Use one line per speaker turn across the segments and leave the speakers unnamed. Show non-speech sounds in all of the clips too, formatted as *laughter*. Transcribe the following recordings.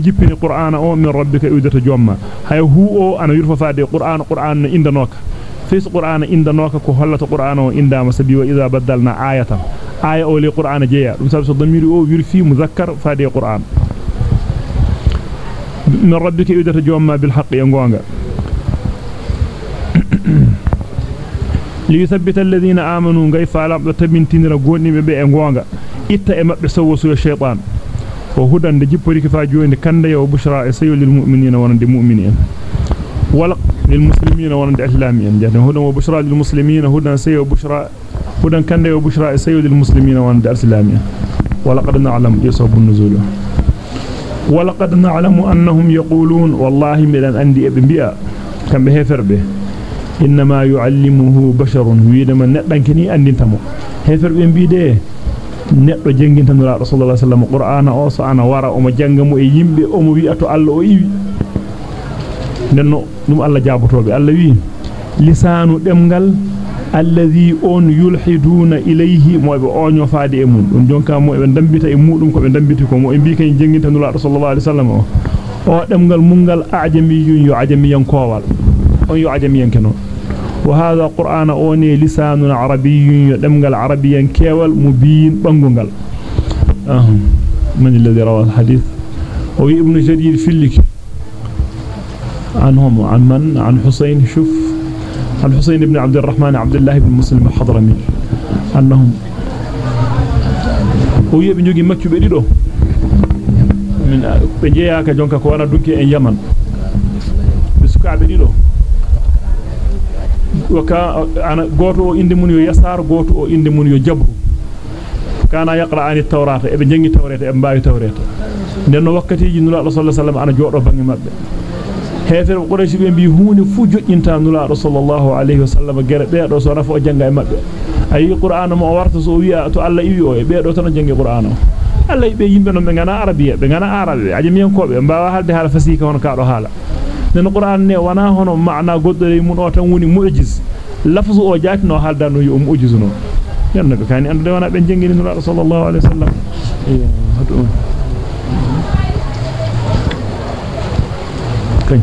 jippini qur'ana o min rabbika iwdata jomma hay hu o ana yurfa faade qur'ana qur'ana indanoka fis qur'ana indanoka ko hollata qur'ana o indama sabi wa idha badalna ayatan aya o li qur'ana jeya dum sabi so damiri o wirfi muzakkar faade qur'an min rabbika iwdata jomma bil haqqi gonga ليثبت الذين آمنوا كيف على تبين تنير قوني ببئ انغوانغا إتا إما بسوسو الشيطان. وهدى نجيب بريك فاجوين كندا وبشرى إسيو للمؤمنين ونند مؤمنين. ولق للمسلمين ونند أسلامين يعني هدى وبشرى للمسلمين هدى سيو بشرى هدى كندا وبشرى إسيو للمسلمين ونند أسلامين ولقد نعلم يصب النزول ولقد نعلم أنهم يقولون والله ملا أندي أبن بيئة كان بهي فربه e heferbe inma yu'allimuhu basharun wiidama neddankini andintamo heferbe biide neddo jenginta nura rasulullah sallallahu alaihi wasallam qur'ana o so ana wara o mo jangamu e yimbe o mo wi'ato Allah o iwi nenno dum Allah jabotobe Allah wi lisanu demgal alladhi on yulhiduna ilayhi mo be onyo faade e mun dum jonka mo be dambita e mudum ko be dambiti ko mo e bi kay jenginta nura rasulullah sallallahu alaihi wasallam o demgal mungal ajamiyun yu ajamiyan kowal on yu ajamiyan kenon وهذا قرآن أوني لسان عربي يدمغ عربيا كيول مبين بانغونغال أهم من الذي روى الحديث؟ هو ابن جرير في اللك عنهم عن من؟ عن حسين. شوف عن حسين بن عبد الرحمن عبد الله بن مسلم الحضرمي. أنهم. هو يبن جوجي مكي بديدو من بجياك جونكا كوانا دوكي ان يمن. بسكا بديدو yo yasar goto o inde mun yo jabru kana yaqra ani tawrata e be jangi tawrata e mbaawi tawrata nenno wakkatiji nula sallallahu alaihi wasallam ana jodo bangi mabbe hefere quraysh be bi huuni fu jojjinta nula sallallahu alaihi wasallam gere be do so rafa o janga e mabbe ayi qur'an mo warta so wi'a to Allah iwi o e be do tan jangi qur'an o Allah be yimbe no be ngana arabiya be ngana arabe ajamiyan ko be mbaawa halde hala fasika hono kaado hala nen qur'an ne wana hono maana goddore mun o tan woni mu'jiz lafzu o jaatino haldano yo mu'jiz no yanno be kani ande wana be jengini no sallallahu alaihi wasallam hadu kay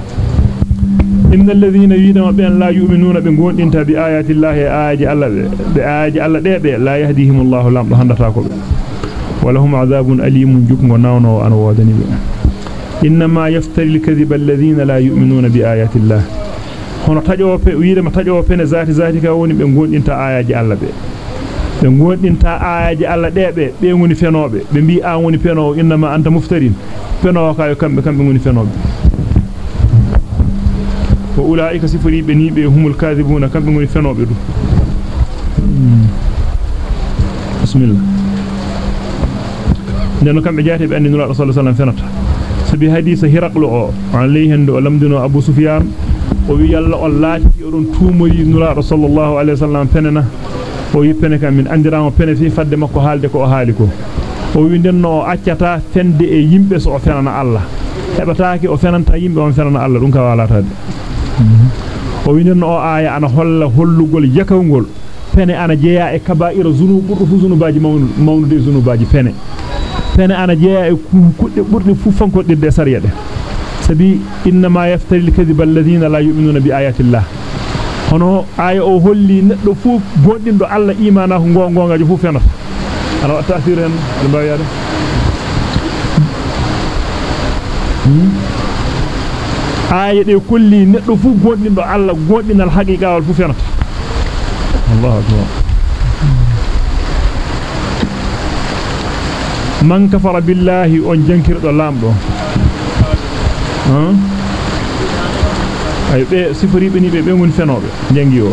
إن الذين يريدون بأن لا يؤمنون بقول انت بآيات الله آيات الله بآيات الله ده ده لا يهديهم الله لام هندتاكو ولهم عذاب أليم جكم وناونو أنا وادني بأ إنما يفتري الكذب الذين لا يؤمنون بآيات الله. هنا تجوا في ويرة ما تجوا في نزاهة زاهة كأوني أن إنت آيات الله بي. بنقول إنت آيات الله ده بي. بنقول في نوبة بنبي آمون في نوبة إنما أنت مفترين. في نوبة كأي كم كم بنقول في نوبة وأولئك سفري بني بهم الكاذبون. كم بنقول في نوبة بسم الله. لأنه كم جاهد بأن نرى صلى الله عليه وسلم في نوبة sallallahu alaihi wasallam penena o wi pene kam min andiramo pene fi fadde makko haalde ko o haali ko o wi denno o accata fende e yimbe so o fenana Allah hebataake o fenanta yimbe on fenana Allah dum ka walatade o wi denno o aya ana holla hollugol yakawgol pene ana jeya e kaba'ira zunub burdu fu zunubaji mawnude zunubaji pene pene ana jeya e kudde burdi fu fankodirde sariyade sabi inna ma yaftari al-kadhiba alladhina la yu'minuna bi ayati Allah hono aya o holli neddo fu gondindo Allah imana ko gongajo fu fenata ana ta'sir en albayade aya de kolli neddo fu gondindo Allah gondinal haqiqa fu fenata Allahu akbar man kafara billahi on jankirdo lamdo ay be siforibe ni be be ngon fenobe jangi o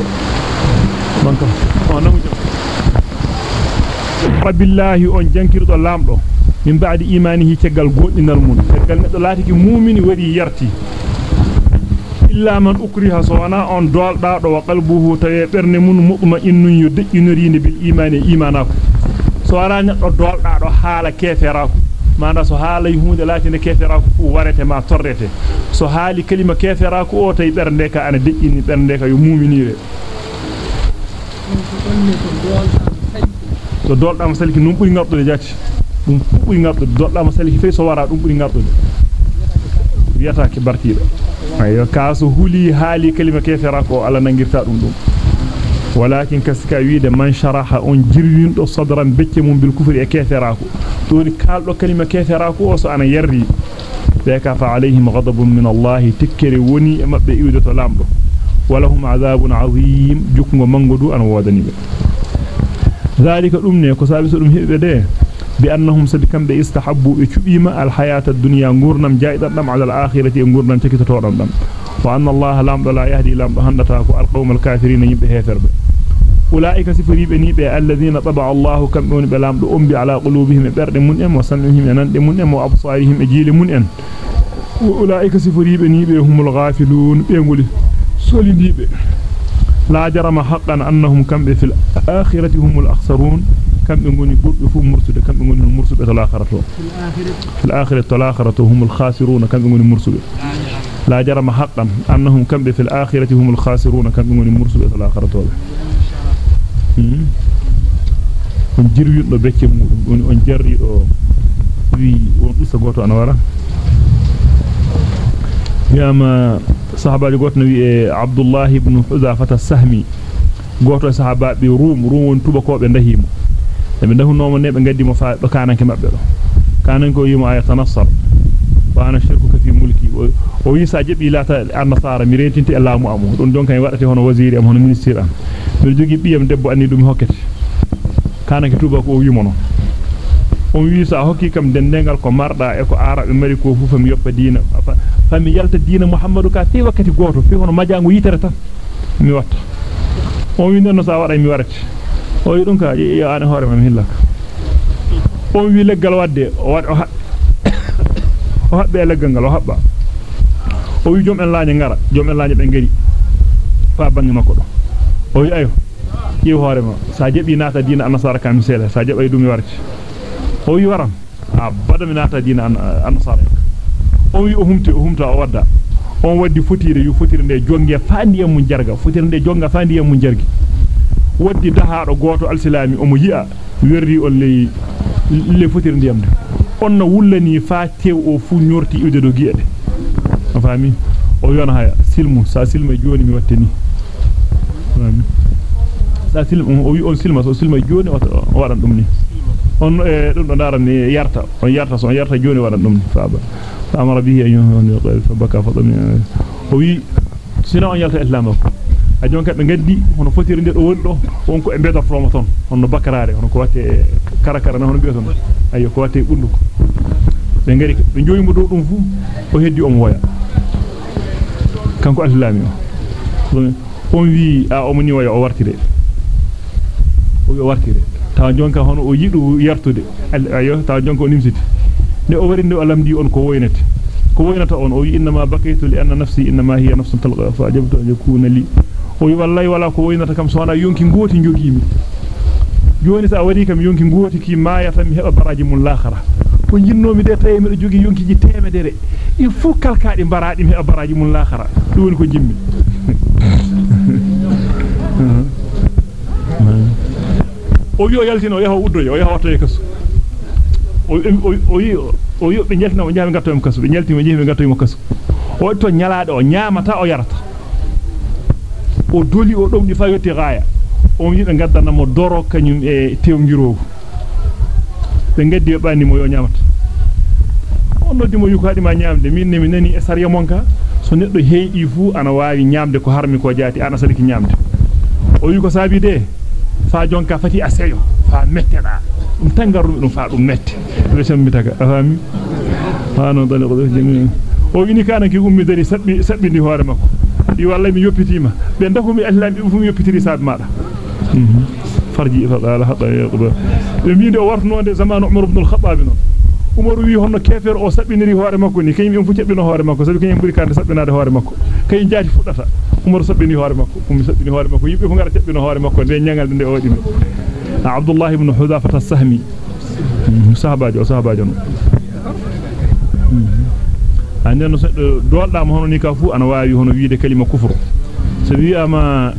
man ka on namu billahi on jankirdo lamdo min baadi imanihi tegal goddinal mun tegal neddo laatiki mu'mini wadi yarti illa man ukriha sawana on dolda do wa qalbuhu tawe berne mun mutma innun yu dejjinorinde bil imani imanako so wara neddo dolda do haala keferako manda so haala hunde laatine keferako fu warete ma torrete so haali kalima keferako o tay bernde ka ana dejjini bernde ka yo mu'minire so dolɗama saliki num ɓuri ngarɗude jati dum ɓuri ngarɗude dolɗama saliki fe so wara dum ɓuri ngarɗude wiyata ke bartiɗo ayo kaaso huli haali kalima kefera ko ala nangirta dum dum ولكن كسكا ويده من شرح أن جيرين دو صدران بيتي مون بالكفر كيفراكو دوني كال دو كلمة كيفراكو أو سو أنا يري. بك فعليهم غضب من الله تكري وني مبه يودو تو ولهم عذاب عظيم. جوكو مانغودو ان وداني بي. ذلك دوم ني كو سابيسو دوم هيبي دي. بأنهم سدكم بي استحبوا يتشبيما الحياة الدنيا غورنم جايدام على الآخرة غورنم تكيتو دوم وأن الله لا يهدي لهم بهندتاك والقوم الكافرين يبهي ثربه أولئك سفري بني بي الذين طبع الله كم دون بلام دو على قلوبهم برد من أم وسمعهم أنند من أم وأبصارهم أجيل من أم وأولئك سفري بني بي هم الغافلون بيقول سولي بي. لا جرم حقا أنهم كم في الآخرة هم الأخسرون. كم يقولون برد فهم مرسد كم يقولون مرسد الآخرة. في الآخرة. الآخرة هم الخاسرون. كم يقولون مرسد لا جرم حقا أنهم كم في الآخرة هم الخاسرون. كم يقولون مرسد الآخرة. On jirwido becce mudum on on jarrido wi on usta goto an wara yama sahabaji goto wi e Abdullah ibn Huzafa as-Sahmi goto sahaba be Rum Rum won tuba ko be dahunomo ne be gaddi fa do kananke mabbe do kananke yimo ayata nasar wa ana shirkuka fi mulki o wi sa jebi lata an-nasara mi rentinti e laamu amu don don kay wadate hono waziri am hono ministre am mi jogi biyam debbo anni dum hokkete kanake tuba ko o wi mono on wi sa hokki kam dendengal ko marda e ko arabe mari ko fu fami yoppa diina fami yalta diina muhammadu ka fi wakati goto fi hono majango yitere tan mi watta on wi non sa wada mi warate o wi dum ka yo an hoore mam hillaka on wi leggal wadde o wad o o habbe leggal gal o habba o wi jom en laañe ngara jom en laañe be ngari fa bangi makko do o wi ayo yew hoore ma sa jebi nata diina annasara kam sele sa jebay dum warti o wi waram a bada mi nata diina annasara o wi o humti o humta o wadda on waddi fotire yu fotire nde jonge faandiyam mun jarga fotire nde jonga faandiyam mun jargi waddi dahaado goto alsilami o mo yi'a werri on le le fotire ndiyam de on no wullani fa tew o fu ñorti iwde do gi'ede fami o yona haya silmu sa silma joni mi watteni fami sa silmu o wi on silma so silma joni o wadan dum ni on e dum do darani yarta on yarta so on yarta joni wadan dum ni faaba fa amara bihi ayyuhan yaqul fa baka fa dum o wi sina on yalta islamako a jonka be gaddi hono fotiri de do woni do on ko e bedorto mo ton hono bakarare hono ko watte karakara na hono biyoton ayo ko watte bunduko be ngari be joyimo do dum fu o heddi o mo woya kanko al-islami o on wi a o moni woya o wartire o wi o wartire taw jonka hono o yidu yartude ayo taw jonka o nimsiti ne o warinde o lamdi on ko woynete ko woynata on o wi inma bakaytu li anna nafsi inma hiya nafsun talqa fa ajabtu an yakuna li o wi wallahi wala ko woynata kam sona yonki ngoti jogimi joni sa wadi kam yonki ngoti ki maayata mi heba baraji mun lakhara ko jinnomi de tay mi jogi yonkiji temedere il faut kalkaadi baraadi mi heba baraji mun lakhara dum woni ko jimmi o wi o yaltino yaho uddoyo o yaho e kasu o o wi o wi be jaltina o nyaami gatto em kasu be jaltimo jeemi gatto mo kasu o to nyalaade o nyaamata o yarata o doli o domdi fa yotti gaaya o wi be gaddana mo doro kanyum e tewngirogu be gaddi e bandi mo yo nyaamata on noddi mo yuko hadi ma nyaamde min ne mi nani e sariya monka so neddo heedi fu ana waawi nyaamde ko harmi ko jaati ana sadiki nyaamde o wi ko saabi de fa jonka fati aseyo fa metteda dum tangarrum dum fa dum mette be sambitaka afami hano dal ko jemi o wini kana ki ummi dari sabbi sabbindi hoore makko di wallahi mi yoppitima be ndakumi allah bi fu mi yoppitiri saab maada farji fa qala hada yaqba be minde o wartnode zaman umar ibn al-khattab non umar wi honno kefer o sabbiniri hoore makko ni kay mi fu cebbino hoore makko sabi kay buri kande sabbinade hoore makko kay jaati fudata umar sabbini hoore makko ummi sabbini hoore makko yibbe fu ngara cebbino hoore makko de nyangal de o dimi abdullah ibn hudafa as-sahmi sahabajo sahabajo non ande no seddo dolda mo hono ni ka fu ana waawi hono wiide kalima kufru so wi ama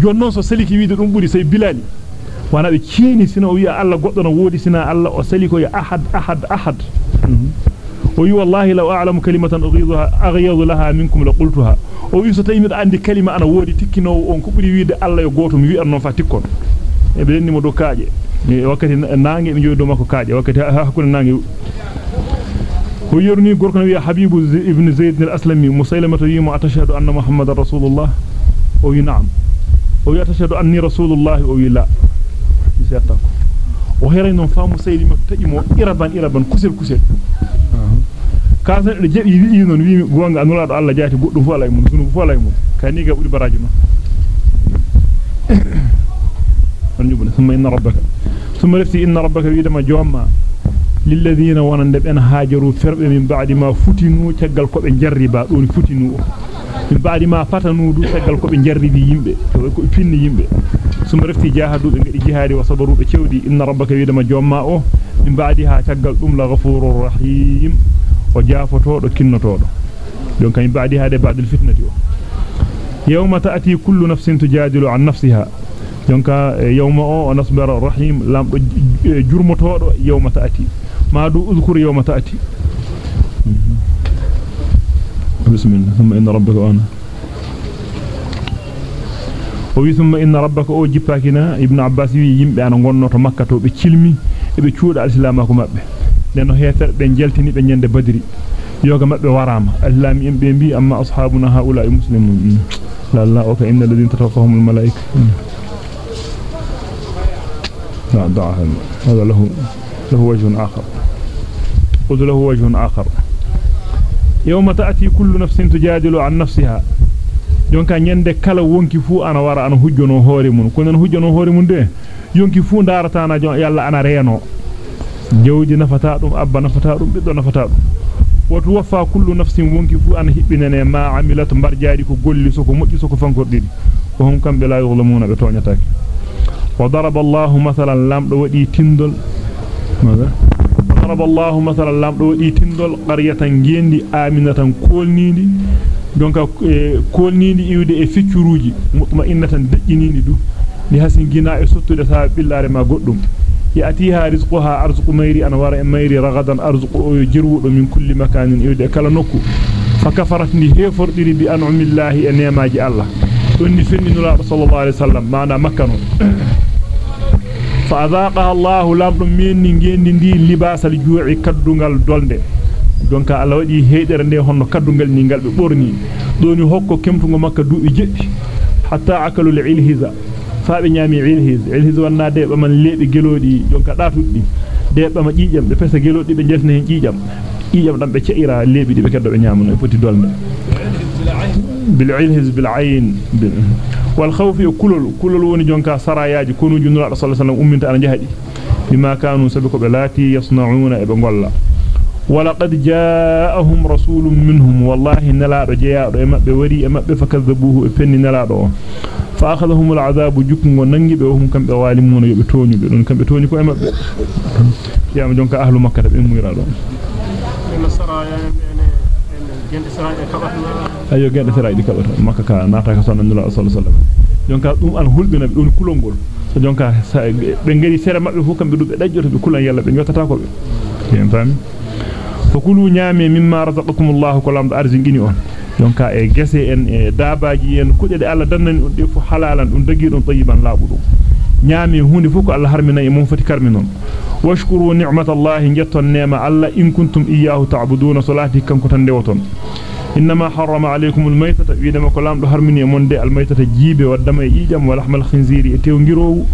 jonnon so saliki wiide dum buri sey bilali wana be ciini sina o wi Allah goddo no wodi sina Allah o sali ko ya ahad ahad ahad o wi wallahi law a'lamu kalimatan ughidha aghyadu laha minkum la qultuha o wi so tawi mi andi kalima ana wodi tikkino on ko buri wiide Allah yo goto mi wi arno fa tikkon e be denni mo do kaaje wakkati naange be jodo makko kaaje wakkati hakkunde naange ko yorni gorko wi habibu ibn zaid al-aslami musaylamatu yimo atashhadu anna muhammadar rasulullah o wi na'am o wi atashhadu anni rasulullah o wi la bisata ko o heray non faamu saylima taji mo iraban iraban kusel kusel kasan de jebi wi non wi gonga anulaado Allah jaati goddum fu alay mun sunu fu alay mun kani ga budi baraji no ونجبنا ثم إن ربك ثم لفتي إن ربك ويدما جوما للذين ونندب أن هاجروا فرب من بعد ما فتنوا تقل كوب جربا دون فتنوا من بعد ما فتنوا دو تقل كوب جربي يمبه فين يمبه ثم لفتي جاهدوا بنجد جهادي وصبروا بكودي إن ربك ويدما جوما أو من بعدها تقل أم لغفور رحيم وجافتو دو كنتو دو دونك من بعدها بعد الفتنة يوم تأتي كل نفس تجادل عن نفسها jonka yawma o nasbara rahim lamdo jurmotodo yawma taati. Ma du uzkur yawma taati. bismillah thumma بسم الله ثم إن ربك أنا. وفي ثم إن ربك أو جباكنا ابن عباس يجيب أنا نقول نوت مكة بكلمي بكود على سلامكم أبي لأنه هي تر بنجلتني بنيند بدري. يوغا مبه ورام اللام ام بي أما أصحابنا هؤلاء مسلمون لا لا اوك إن الذين تتوفاهم الملائكة. لا دعا هذا له له وجه آخر. قلت له وجه آخر. يوم تأتي كل نفس تجادل عن نفسها kala wonki fu ana wara ana hujjono hoore mun ko nan hujjono hoore mun de yonki fu darata na jon yalla ana reeno jawdi nafata dum abba nafata dum biddo nafata dum wato wafa kullu nafsin wonki fu ana hibbinene ma amilat mbarjaadi ko golli so ko mojji so ko fankordidi ko hum kambe la yughlamuna be toñataake وضرب الله مثلا لام دو ودي تندل ماذا وضرب الله مثلا لام دو ودي تندل قريه غيندي امنه كولنيدي دونك كولنيدي يودي e ficcuruji mutma'innatan dejjinini du. Li hasin gina e sottude sa billare ma goddum يأتيها رزقها أرزق ميري أنا وراء ميري رغدا أرزق جرود من كل مكان يودي كلا نكو فكفرتني هي فردي بأنعم الله أنيماج الله وني فنن الله صلى الله عليه وسلم معنا مكانه فأذاقها الله ndi libasal ju'i kaddungal dolde donc Allah wadi heedere nde honno kaddungal ni ngal be borni doni hokko kemtungo makka duubi jeddi hatta akalu al-ilhiza faabe nyami ilhiz ilhiz wanna de man lebi gelodi donc datuddi de bama jijam be pesa gelodi be jesna hen jijam jijam dam be ceira lebi di be keddo be nyamuno e foti dolde بالعلهز بالعين والخوف كلل كلل وني جونكا سراياجي كونو الله صلى الله عليه وسلم أمنت أنا جهدي. بما كانوا سبقوا بلاتي يصنعون إبن ولقد جاءهم رسول منهم والله نلا رجيا do mabbe wari e mabbe fakazzabuhu e penni nala do fa akhadhahum al'adabu jukko nangi be hum kambe walimuna yobe toñu be don kambe toñu ko ayo gende sera di kabata makka ka nata ka sonan nula sallallahu alaihi jonka dum an hulbina be don kulongol so jonka be ngari sera mabbe fu kambe dubbe dajjoto be kulan yalla be nyotata ko be en fami fakulu nyame mimma razaqakumullahu ko lamdo arzingini on jonka e gese en e daabaaji en kudde de Allah dannani on de fu halalan dum dagi don tayyiban laabudum fu ko Allah harmina e mum fati karmi non. Washkuru ni'matallahi jetton nema Allah in kuntum iyyahu ta'buduna salati kanko tan dewoton إنما حرم عليكم الميتة ويدما كلام دو هرمني موندي الميتة جيبه ودما يجام ولحم الخنزير تيونغيرو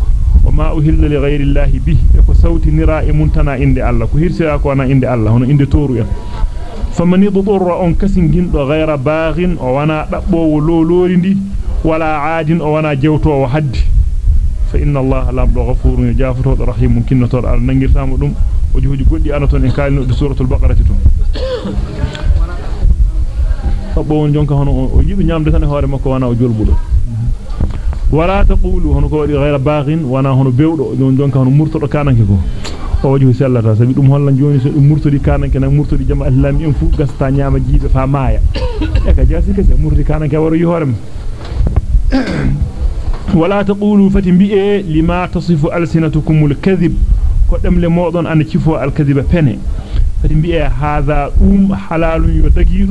وما أهل لغير الله به يكو صوت نراء منتنا عند الله كو هيرسي أكو أنا عند الله هنا عند تورو فمن يضطر أن كسن جند غير باغ وأنا دبو لولوري دي ولا عاد وأنا جوتو وحد فإن الله لا غفور جافر رحيم ممكن تور على نغير سامو دوم وجهوجي goddi anaton en kalino suratul baqarah to sabbo won jonka hono o yibi nyamde tan hoore makko wana o jolbudo wala taqulu hono ko wadi ghayra baghin wana hono bewdo don jonka hono murtodo kananke ko o wadi sellata sabi dum hollan joni so dum murtodi kananke nak murtodi jama islami en fu gasta nyama jibe fa maaya e ka jasi ke murtodi kananke waro yi hoore ولا تقولوا فتنبئ لما تصف ألسنتكم الكذب. قدم لموضن أن تشفوا الكذب فنه فتنبئ هذا أم حلال يتجير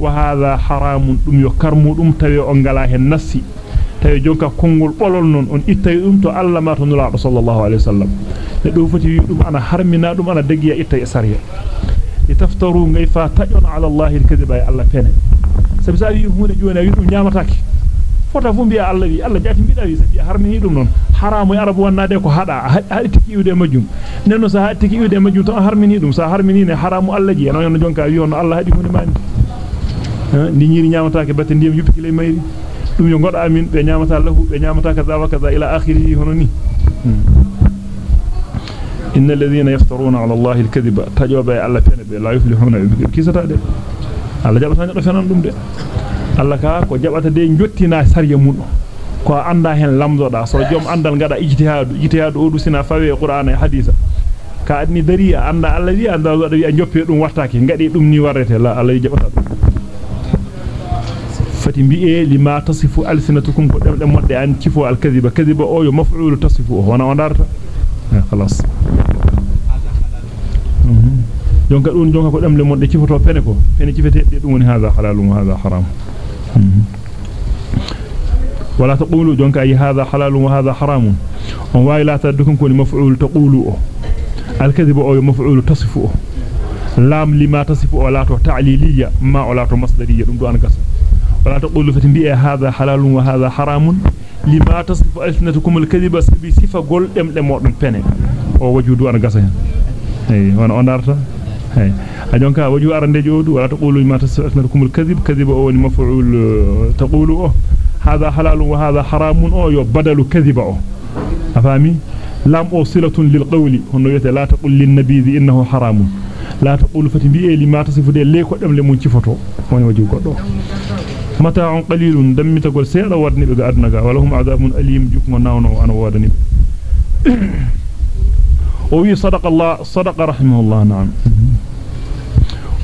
وهذا حرام أم يكرم أم تبع أنقلاه النس تبع جنك كنغل قلل نون. أن إتاي أم تألا ما تنلع رسول الله عليه وسلم. لأنه فتنبئ أم أنا حرمنا أم أنا دقيا إتاي أسريا لتفترون غيفا تأيون على الله الكذب أي الله فنه سبسابي هنا جوانا يدوم نعمتك. Fota fu biya Allah wi Allah jati bida wi sabi harmini dum non haramu arabu wonnade ko hada hadi tiki iwde majjum nenno sa hadi tiki iwde majjum to harmini dum sa harmini ne haramu Allah ji non jonka wi on Allah hadi hunde mani ni nyiri nyamatake batte ndiyam yuppiki lay mayri dum yo goda amin be nyamata lahu be nyamata kaza wa kaza ila akhirih hono ni إن الذين يفترون على الله الكذب تجوب على فين لا يفلحون دي الله جابتا نيdo fenan dum de Allah ka ko jabata de jottina sariya mun ko anda hen lamdoda so jom andal ngada ijtihadu ijtihadu o du sina fawe qur'ana e hadisa ka adni dari anda Allah wi anda do wi a joppe dum wattaki ngadi dum ni warrete la Allah jabata dum fati bi'e lima tasifu alsinatukum ko dem modde an cifo alkaziba kaziba o yo maf'ul tasifu wana on darta خلاص jonka dun jonka ko demle modde cifoto pene ko pene cifete dum woni hada halalun hada haram ولا تقولوا جونك أي هذا حلال وهذا حرام. وواي لا تدكم كوني مفعول تقولوا الكذب أو مفعول تصفه لام لما تصفه ولا تعليلية ما ولا مصدرية. أنا ولا تقولوا فتنبئ هذا حلال وهذا حرام. لما تصف ألسنتكم الكذب سبي صفة قول دم ودم فنه أو وجودو أنا غاسا اي وأنا اندارتا اي اجونكا وجو ارande جودو. ولا تقولوا لما تصف ألسنتكم الكذب. كذب أو مفعول تقولوا هذا حلال وهذا حرام أو يو بدل كذب أو. أفهمي؟ لام أو صلة للقول. هنو يته لا تقول للنبي إنه حرام. لا تقول فتنبئ لما تصف دي ليكو دم لمون cifoto woni wajju goddo متاع قليل دمتغول سيدا ودني بغا ادنغا ولهم عذاب أليم جوكو ناونو أنا ودني *coughs* وي صدق الله صدق رحمه الله نعم.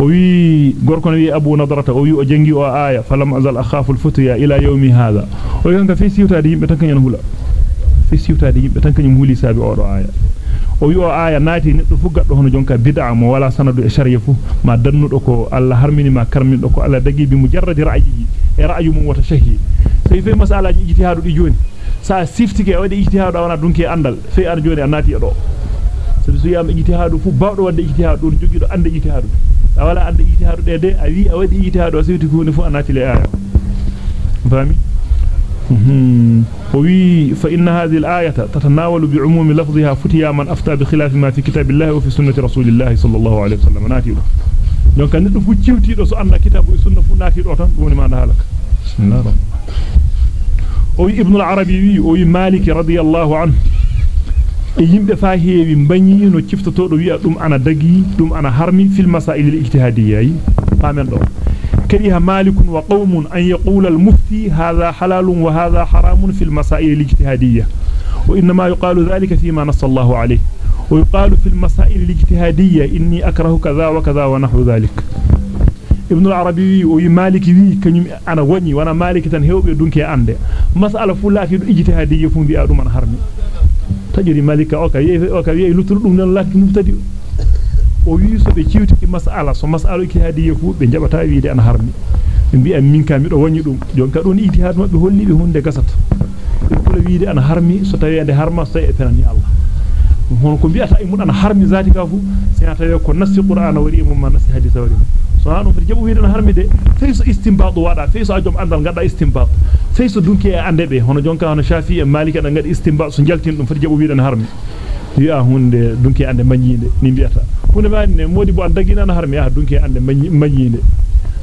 وي غوركون وي ابو نضرة وي أو جنغي أو آية فلم ازل اخاف الفتيا إلى يومي هذا ويغا في سيوتادي يمبه تانكن هولا في سيوتادي يمبه تانكن هولي سابي أو آية o wi o aya naati neddo fu gaddo hono jonka bid'a mo wala sanadu e sharia fu ma dannudo ko Allah harmini ma karmido ko Allah dagi bi mujarradi ra'yihi e ra'yu mum wata shahi sey fe masalaji ijtihadu di joni sa siftike wadi ijtihadu wana dunki andal fe ar joni anati do sabi so yam ijtihadu fu bawdo wadde ijtihadu don jogido ande ijtihadu فإن هذه الآية تتناول بعموم لفظها فتيا من أفتى بخلاف ما في كتاب الله وفي سنة رسول الله صلى الله عليه وسلم ناتي الله لأنك ندف جوتي رسو أن كتاب السنة فناتي له دون ما نهالك بسم الله وفي ابن العربي وفي مالك رضي الله عنه e yimbe fa heewi bagni no ciftoto do wi'a dum ana dagi dum ana harmi fil masail do كره مالك وقوم أن يقول المفتي هذا حلال وهذا حرام في المسائل الاجتهادية وإنما يقال ذلك فيما نص الله عليه ويقال في المسائل الاجتهادية إني أكره كذا وكذا ونحو ذلك ابن العربي ومالك وي كنيم أنا وني وأنا مالك تن هيوبه دونكي اندي مساله فلاتي اجتهاديه فون بي ادو من حرمي تجري مالك اوكا يي اوكا يي لوتر دum non lati mubtadi o wi so be ciwtiki mas'ala so mas'alu ki hadiye fu be jabata wiide an harmi be bi'a min ka mi do wonni dum jonka don ijtihad mabbe holli be hunde gasata be kula wiide an harmi so tawi ande harma sai e penani Allah hon ko bi'ata e mun an harmi zati ka fu sai tawi ko nassi qur'ana wari mum man nassi hadith wari so سؤال في الجبهة هنا هرمي ده فيس استنباط وراء فيس أجمع عند الغداء استنباط. فيس دونك يا عند به هنا جونك هنا شافي مالك عند الغداء استنباط سنجلتين في الجبهة هنا هرمي يا هون ده دونك يا عند مني نبيتا هنا ما إن مودي بو عند جينا هرمي يا دونك يا عند مني مني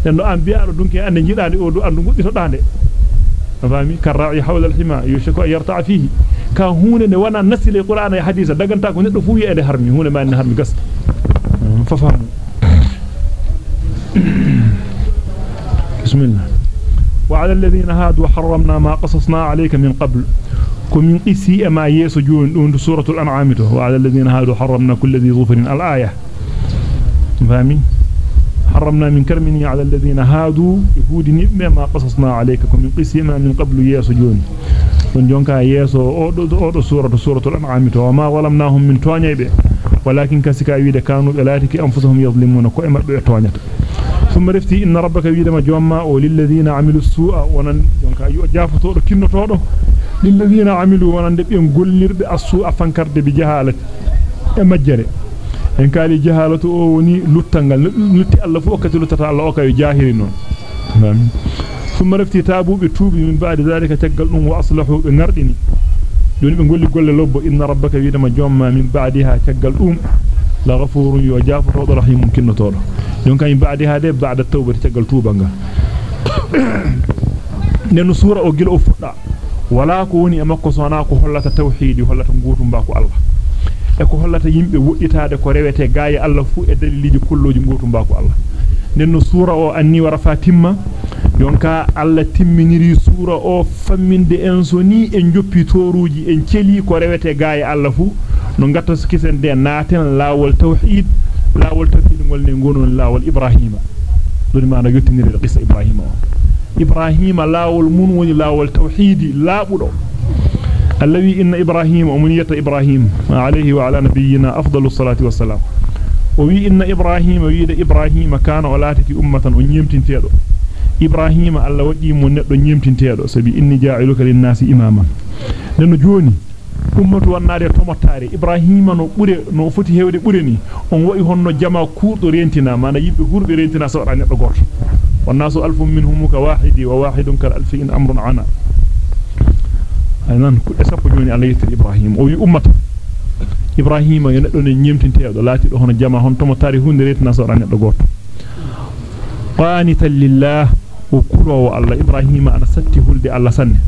لأنه أنبياء دونك يا عند جيران أو دو عند مودي سدانة فهمي كراعي حول الحما يشكو يرتع فيه. كهون إن وأنا نسي القرآن يا حديث دعنتك ونتفوي عند هرمي هنا ما إن هرمي قصد. أه، ففهموا. *coughs* fafamu bismillah وعلى الذين هادوا حرمنا ما قصصنا عليك من قبل. كمن قسي ما يسو جون دون سورة الأنعام. وعلى الذين هادوا حرمنا كل ذي ظفر. الآية. فاهمين؟ حرمنا من كرمني على الذين هادوا. يهود نبما ما قصصنا عليك. كمن قسي ما من قبل يسو جون. don jonka yeso o do o do suratu suratul an'am to ma walamnahum min toñaybe walakin kasika wiide kanu be latiki ثم رفتي إن ربك يجد مجمع وللذين عملوا السوء ونن جونك أيوة جافتو ركين تورو للذين عملوا ونن دبيهم قل لرد السوء فانكر دبي جهالة مجرى إن كان الجهالة أوني لطنغ لط الله فوق كتلو تطلع الله كي جاهلين نعم. ثم رفتي تابوا بتوب من بعد ذلك تقلون وأصلحوا نردني دون بنقول لك قل لب إن ربك يجد مجمع من بعدها تقلون لغفور يجافتو رحيم ممكن تورو fudda wala ko woni e makko sona ko hollata tawhidi hollata ngutum ba ko Allah e ko hollata yimbe wodditaade ko rewete gaaya Allah fu e daliliji kulloji ngutum ba ko Allah nenno sura o anni wara fatimma jonka alla timminiri sura o famminde en so ni en joppi toruji en celi ko rewete gaay alla fu no gatta skisen de naten lawol tawhid لأول تفيل ولن يقولون لأول إبراهيم. دون ما نجتني القصة إبراهيم. إبراهيم لأول منوي لأول توحيدي لابدو الذي إن إبراهيم أمنية إبراهيم عليه وعلى نبينا أفضل الصلاة والسلام. وفي إن إبراهيم ويد إبراهيم كان ولاتك أمة ونيمتين تيرو إبراهيم ألا وديم ونيمتين تيرو سبي إني جاعلك للناس إماما. لأنه جوني. Ummatu wannade tomottaare ibrahima no bure no foti hewde bure ni on wa'i honno jama kurdo rentina mana yimbe hurbe rentina so neddo goto wannasu alfun minhum ka wahidi wa wahidun kal alfi in amrun ana anan kudde sappo joni alla yetti ibrahim o wi ummata ibrahima yo neddo ne nyemtinteedo laati do hono jama hon tomottaare hunde rentina so neddo goto qanitan lillah kurowo Allah Ibrahima ana satti hulde Allah sanne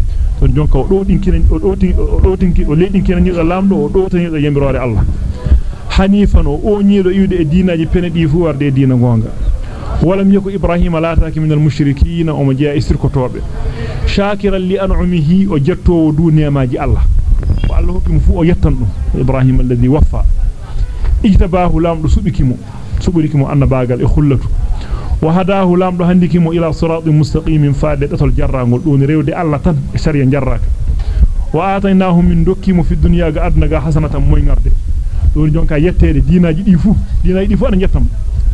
don jonka o do dinkiren o do tin o do tinki o ledinkiren ni lamdo o do tan yido yamirore Allah hanifan o o nyido iwde e diinaji penedi fu warde e diina gonga walam yaku Ibrahima lataki min al mushrikeen o mo jea istirkotobe shakiran li an'umihi o jettowo du neemaji Allah o Allah hokki fu o yettan dum Ibrahima alladhi waffa ijtabahu lamdo subikimo suburikimo annabagal e khullatu وهداه لامدو هانديكيمو إلى صراط مستقيم فاد دتول جرانغول دون ريودي الله تان شريا جراك. واتيناه من دوكيمو في الدنيا غا ادنا حسنة موي غارده دون جونكا يتede ديناجي دي فو ديناجي دي فو أنا نيتام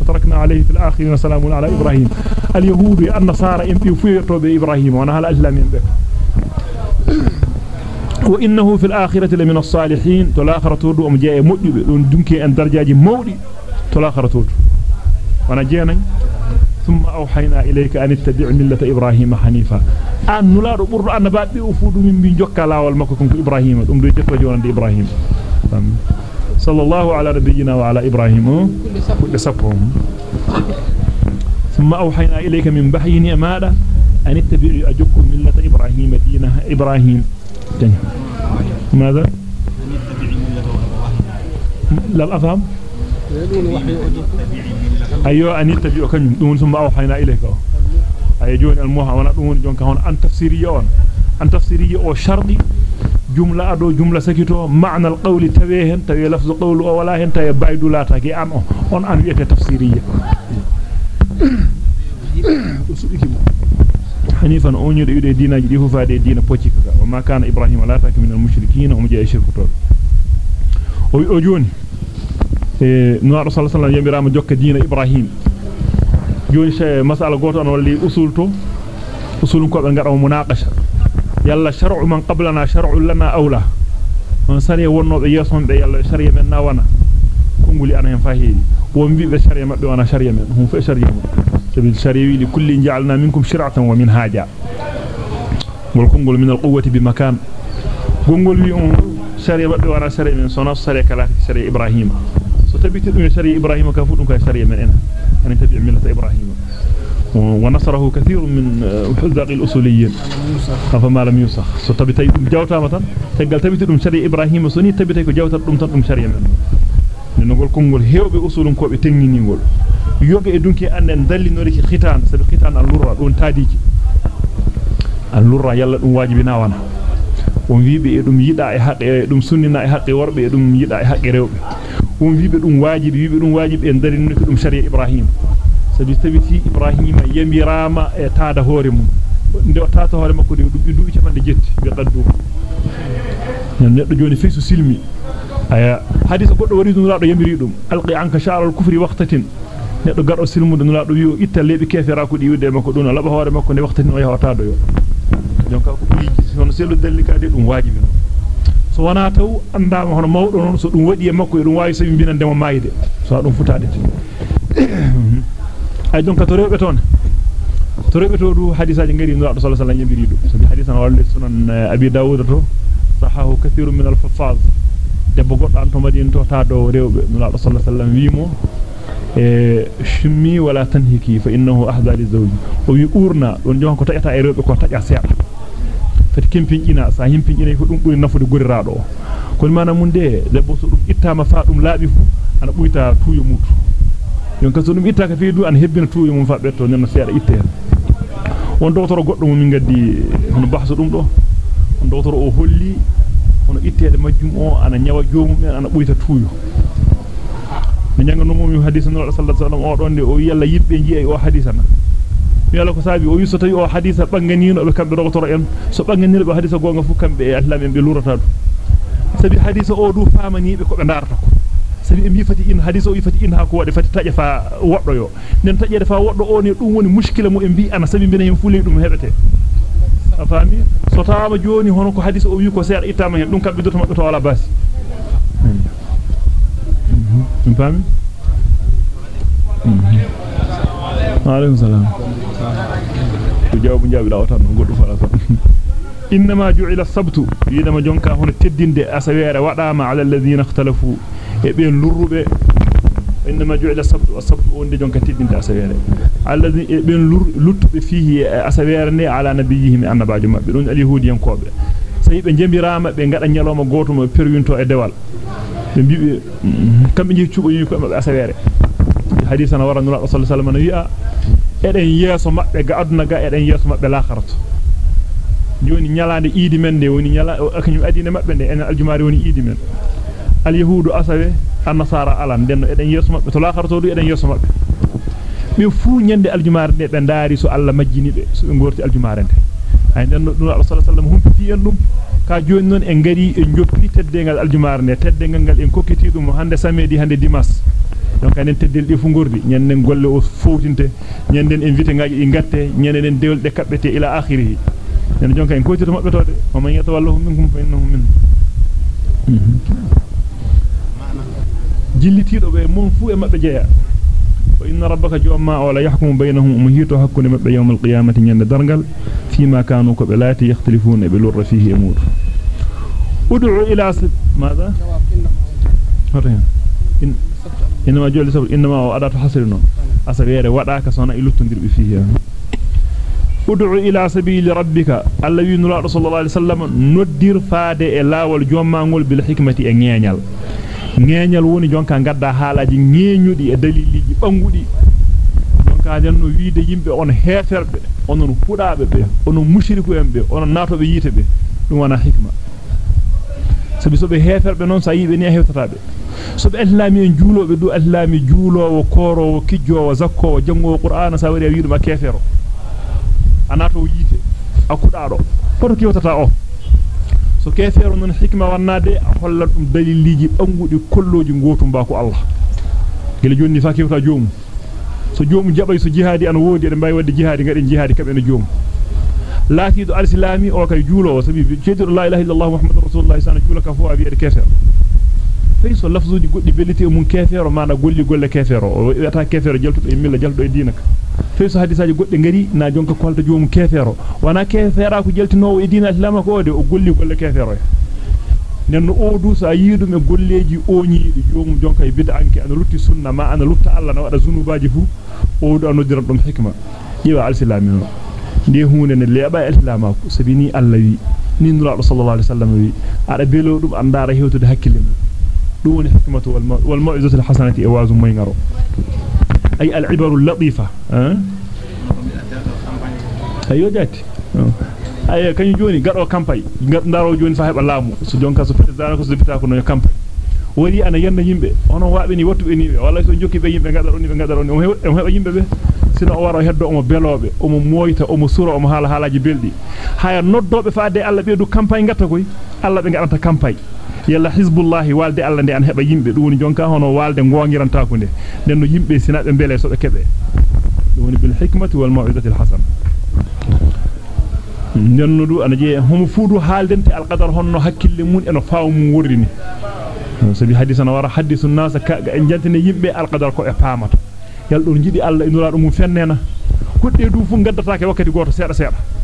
وتركنا عليه في الآخرين سلام على إبراهيم. اليهود النصارى ام بي فو يتوبه إبراهيم. وأنا هل اسلام يمبه وإنه في الآخرة لمن الصالحين. تلاخره دو أم جاي موديبه دون دونكي أن درجاجي مودي تلاخره وأنا جينا. ثم أوحينا إليك أن اتبع ملة إبراهيم حنيفا. أن نلا ربر أن بعد أفود من بين جوكا لا والمكوكم إبراهيم. أم دي جتوا جوانا دي إبراهيم. صلى الله على نبينا وعلى إبراهيم. كل سبهم. ثم أوحينا إليك من بحي أمادا أن اتبع أجوكم ملة إبراهيم دينها. إبراهيم. ماذا؟ لا الأفهم ايو أني تبيو كان دون ثم اوحينا إليك. أيوة، ايجو الموها وأنا دون جون كان أن تفسيريون أن تفسيري أو شرط جملة أدو جملة سكيتو معنى القول تويهن توي لفظ قول أو ولا هن تاي بايدو لا تاكي ان أون أن ويته تفسيري. حنيفا أون يدي دينا دي فوفا دي دينا بوتشي كا. وما كان إبراهيم لا تاكي من المشركين ومجاي شركتو أو جوني e joni sey masala goto on walli usul to usul ko be ngada munaqasha yalla shar'u man qablana shar'u lana awla on sari wonnobe yeson be yalla sharia men na wana konguli ana hen fahiri won bi be sharia mabbe wana sharia men hum fa sharia mun sabil sharia li kulli ja'alna minkum shir'atan wa minhaja wal kongol min al quwwati bi makan gongol wi on sharia mabbe wana sharia men sono sharia kala sharia ibrahim ثبت أن شريع إبراهيم كفر كشريع من أنا. أن تبع ملة إبراهيم. ونصره كثير من حذاق الأصوليين. فما لم يوسخ. ستبت جوتا مثلا؟ تقال تبت أم شريع إبراهيم سني تبت جوتا أم تم شريع من نقول كونغول هيو بأصول كوب تنيني نقول yobe e dunki anden dalli noriki khitan sabi khitan al-lurra don tadiki al-lurra yalla dum wajibi na wana on wiibe e dum yida e haqqe sunnina e dum yida e ويقولون أنهم دون واجب فيبي دون واجب ان دارين نك دون شريعه إبراهيم سبي سبيتي إبراهيم يمي راما تا دا هورم ندو تا تا هورم كو دو دو دو تفاندي جيت بي قدو نم ندو جوني فيسو سلمي ايا حديث غدو وري دون رادو يمري دوم القي عنك شعر الكفر وقتت ندو غدو سلمو دون رادو يو ايتا ليبي كيف راكو دي ودي مكو دون لا با هورم كو ني وقتت نو يهو تا دو يو دونك كو بي سي هون سيلو دليكادي دون واجب so wana taw andama hono mawdo non so dum wadi e makko dum wawi sabi binande mo mayde so dum futade ay jonka to rewbe ton to rewbe to du hadisaaji ngari no sallallahu alaihi wasallam yambiri dum so hadisan walde sunan abi dawud to sahahu kathirun min al-huffaz debbo goddo an to madin to ta do rewbe no sallallahu alaihi wasallam wimo e shimmi wala tanhiki fa innahu ahda li zawji o wi urna don jon ko tajata e rewbe ko taja seeda fati kempinjina sa himpinjina ko dum buri nafude goriraado ko mana mun de debbo so dum ittama fa dum laabi fu ana buyta tuyo mutu yon ka so dum ittaka fi du an hebbina tuyo mum fa betto nenno seeda itte on dowtoro goddo mum min gaddi hono bahso dum do on dowtoro o holli hono ittede majjum o ana nyawa joomum en ana buyta tuyo mi nyanga no mum hadith no sallallahu alaihi wasallam o donde o yalla yibbe ji'i o hadithana mi yalla ko sabi o yuso tawi o haditha banganino be kambe dogotoro en so banganino be haditha gonga fu kambe e allah men be lurata do sabi haditha o du famani be ko be darata ko sabi e mi fati in haditha o fati in ha ko wade fati taje fa woddo yo nen taje fa woddo o ne dum woni mushkila mo e bi ana sabi bina hen fuli dum hebete afami so tawama joni hono ko haditha o wi ko seeda itama hen dum kambe doto mabbe to wala basi fami عليكم السلام جواب جاب لا وتن غدو فلا انما جعل السبت يدما جونكا هون تدينده اسويره وداما على الذين اختلفوا ابن لربه انما جعل السبت السبت وند جونكا تدينده اسويره الذي ابن لطب فيه اسويره ني على نبيهم انباجو مابbe don alyahudiyan kobe sai be jembirama be ngada nyaloma goto mo perwinto e dewal. Be bibe kambe jeehi cubo yi ko mabbe asawere hadithana wara nula sallallahu alaihi wasallam wi'a eden yeso mabbe ga aduna ga eden yeso mabbe lakharato joni nyalaande iidi men de woni nyala akanyum adina mabbe de en aljumaari woni iidi men al yahudu asawe an nasara alan den eden yeso mabbe to lakharato du eden yeso mabbe be fu nyande aljumaari de be ndaari so alla majjini be so be ngorti aljumaari de ay den nula sallallahu alaihi wasallam humpiti en dum ka joni non en ngari en joppi teddengal aljumaare ne teddengal ngal en kokkiti dum hande samedi hande dimas donc enen teddel di fu ngordi nyanden golle o fowtinte nyanden invité ngaaji di gatte nyanden en dewle de kabbete ila akhirih en jonka en kotito mabbe tode o man yata wallahu minkum fa innahu min jillitido be mon fu e mabbe jeya wa inna rabbaka jawma wala yahkumu bainahum muhito hakkunde mabbe yawm alqiyamati nyande dargal fima kanu ko be laati yakhtalifuna be lurra fihi amud ud'u ila ماذا هرين إنما جعل سبب إنما أداة حصر نون أسبير وداك صنع إلوتندر فيه ادع إلى سبيل ربك الذي نرى رسول الله عليه وسلم ندير فاد إلا والجمع بالحكمة إنيانيال ngeñal woni jonka gadda haalaji ngeñudi e daliliji bangudi jonka janno wiide yimbe on heferbe onon fudaabe be onon mushriku en be onon natobe yite be dum wana hikma sabi so be heferbe non sa yibe ni hewtatabe so be islami en juulobe du islami juulowo korowo kijjowo zakkowo jangowo qur'ana sa wari wiiduma kefero anato yite akudado hoto kewtata o so kefero non hikma wannade a hollan dum daliliji bangudi kolloji gotum ba ko Allah gele jonni fa kewta joomu so joomu jabay so jihadi an wodi e mbay wadde jihadi ngaden jihadi kabe no joomu laatido alislami o kay juulo sabi ceedo la ilaha illallah muhammadur rasulullah sana juulaka fu abi kefero fay so lafzuji goddi belliti mun kefero mana golli golle kefero o wiata kefero jaltudo e milla jaltudo e dinaka fay so hadisaaji godde ngari na jonka kolta joomu kefero wana kefera ko jaltinowo e dina islam ko de o golli golle kefero nenno o du sa yiidum e golleji oñiidi joomu jonka e bid'anke ana lutti sunna ma ana lutta alla na wada zunubaji fu o du anodira dum hikma yiwa alislami no de hunde ne leba islama ko sabini alla wi ni nura sallallahu alaihi wasallam wi ada belo dum andara hewtude hakkille dum e al ibaru latifa ayo jatti ay kanyu joni gado campagne ndaro joni fa heba laamu so jonka so president ko so député ko no campagne wari ana yanda yimbe onon waabe ni wattu be ni be walla so jokki be yimbe ngadaro ni be ngadaro ni o waro heddo omo belobe omo moyta omo sura omo hala halaji beldi haya noddobe faade alla be du campagne gatta koy alla be gadanta campagne yalla hizbullahi walde alla de an heba yimbe dum woni jonka hono walde ngongiranta ko de den no yimbe sinabe bele so be kebe dum woni bil hikmati wal mau'izati al hasana nennudu ana je homo fuudu haaldente al qadar honno hakkille mun eno faamu worrini sabi hadisana wara hadisun nasa ka en jantine yimbe al qadar ko e paamata yal don jidi alla inuraado mum fennena kudde du fu gaddataake wakkati goto seeda seeda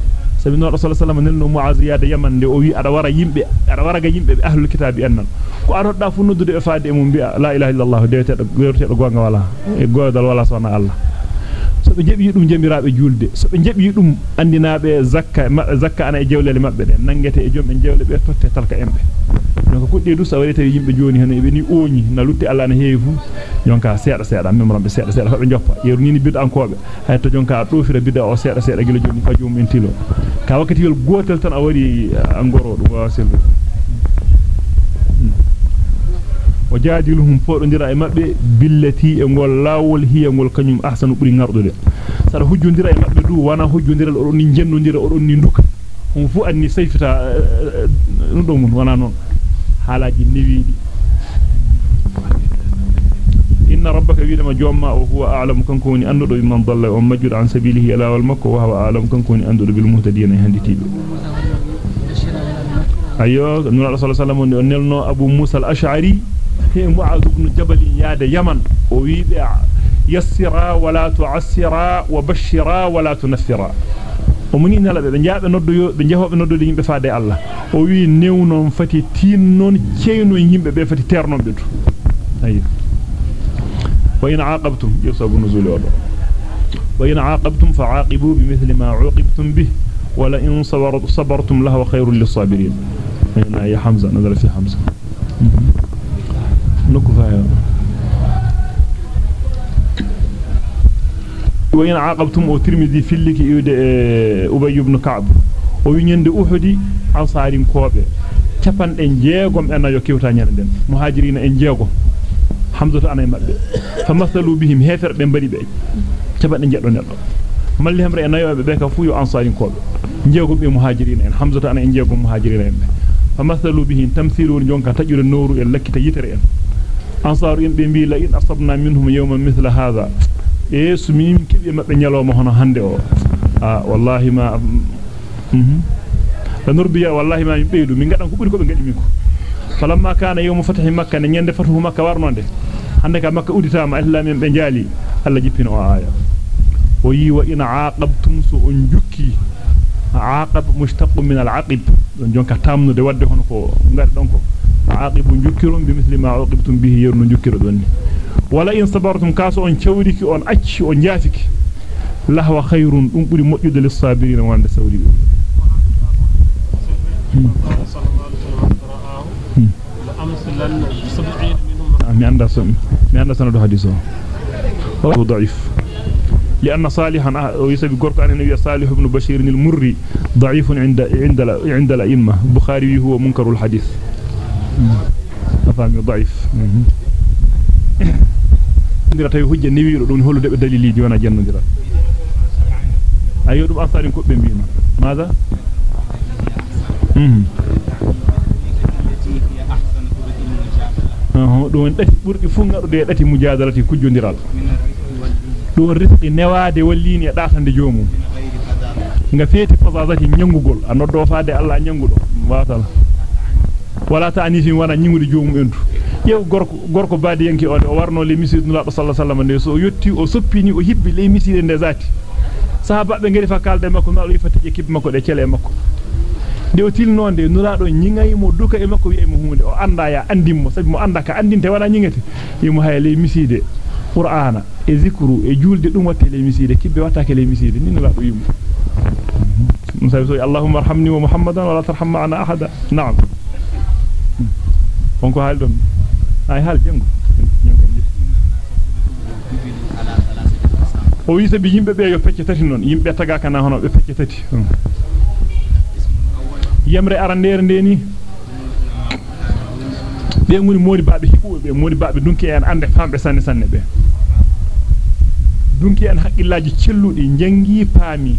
sabi no rasul sallallahu alaihi wasallam muaz yaade yaman de o wi ada wara yimbe ada wara ga yimbe be ahlul kitabi ennan ko arodda fu noddude e faade e mum bi'a la ilaha illallah deetedo deetedo gonga wala e goodal wala sona allah so be jebi dum jamiraabe julde so be jebi dum andinaabe zakka zakka ana e jewlele mabbe de nangete e jombe jewle be totte talka embe donc kudde du sawari tawi yimbe joni hen be ni oñi na lutti alla na heefu jonka seeda seeda memrambe seeda seeda fabbe joppa yeru ni bidda ankobe hay to jonka dofira bidda o seeda seeda gila joni fajum en tilo ka wakati yol gotel tan a wari angoro dum wasilbe وجادلهم فورندرا مبه بالتي انغول لاول هي انغول كنيم احسن بري نردو دي سار حوجوندرا مبه دو وأنا حوجوندرا اورو ني جنوندرا اورو ني ندوك هم فو اني سيفتا ندو مون وأنا نون حالاجي نيوي ان ربك بما جوما وهو اعلم كنكوني اندو بمن ضل ومجد عن سبيله إلى والمك وهو اعلم كنكوني اندو بالمهتدين هنديتي أيوه نور الرسول صلى الله عليه وسلم نلنو ابو موسى الاشعري he mu'adh ibn jabal yaade yaman o wiibe yassira wala tu'assira wa bashira wala tunaffira o muni nala be jaabe noddo yo be jehobe noddo de yimbe faade Allah o wi newnon fati tin non ceyno yimbe be fati ternon be to ayo wa in aqabtum yusabu nuzul wado wa in aqabtum fa'aqibu bimithli ma 'uqibtum bih wala in sabartum lahu khairul lis-sabirin هنا يا حمزة نزل في وين عاقبتم أو ترمذي في لك ابي بن كعب capan en jeegom en ayo kewta nyanden muhajirina en jeegom hamzatu anay mabbe fa masalu bihim hefer be bari be capan en jeddo neddo malli hamre en ayo be ka fu yo ansaarin koobe jeegom be muhajirina en hamzatu anay en jeegom muhajirina en فمثلوا به تمثيل جونكا تجر النور لك تيتر ان انصار ان بي لا ان اصبنا منهم يوما مثل هذا اي سميم كبي مبه نيالوما هنا هانده أو آه والله ما فنربيا والله ما يبيدو من غدان ko buri ko be ngadi miko falamma kana yawm fath makkah ne nyande fatuhu makkah warnonde hande ka makkah uditama islamin be jali alla jippino aya o yi wa in aqabtum su on jukki aqab mushtaq min al-aqib don jonka tamnude wadde hono ko ngari don ko عاقب يكر بمثل ما عاقبتم به يرن جكر دوني ولا إن صبرتم كاس أن تشوريك أن أتش أن جافك لهو خير أمبري مؤيد للصابرين وعند سوري. من عند سنده حديثه. ضعيف. لأن صالحا آه، ويسبي قرق عن النبي صالح بن بشير المري ضعيف عند عند عند الأئمة. بخاري هو منكر الحديث. أفهم ضعيف ndira tawi hujja newiido dum holude be daliliji wana jannodira ayo dum asarin ko be mbima maada mhm ah dum dati burdi fu ngadude dati mujadalati kujjondiral dum rizqi newaade wallini e daatande joomum nga feeti fazazati nyangugol anoddo faade Allah nyangudo watal wala ta anifin wana nyingude joomum entu yew gorko gorko baadi yanki on o warno le misidu nula sallallahu alaihi wasallam so yotti o soppini o hibbi le miside nde zati sahaba be ngari fa kalde makko nalo fatije kibbe makko de cele makko de o tilnonde nulaado nyingay mo duka e makko wi e mo hunde o anda ya andimmo sabi mo anda ka andinte wana nyingete yimo hay le miside qur'ana e zikru e julde dum watte le miside kibbe watta ke le miside ni nulaado yimo musa so allahumma arhamni wa muhammadan wa la tarham ma'ana ahada na'am wonko haaldon ay haal jengo o wi sabi yimbe be yo fecce tati non yimbe taga kana hono be fecce tati yamre arandere ndeni be ngoni modi baabe hibu be modi baabe dunki en ande fambe sanne sanne be dunki en haqqillaaji celludi jangi paami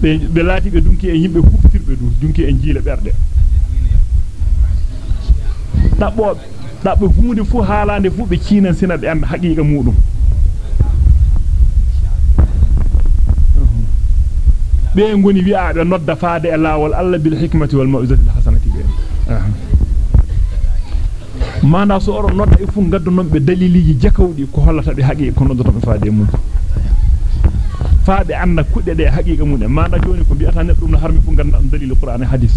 be be laati be dunki en yimbe huftirbe du dunki en jiile berde dabbo dabbe hunde fu haalande fu be ciinan sina be anda haqiqa mudum be ngoni wi'a be nodda faade e laawol Allah bil hikmati wal mau'izati al hasanati be mana so oron nodda e fu gaddo non be daliliji jakawdi ko hollata be haqiqa ko noddoto be faade mum faabe anda kudde de haqiqa mun e mana joni ko bi'ata neddo dum harmi fu ganda dum dalil qur'an e hadith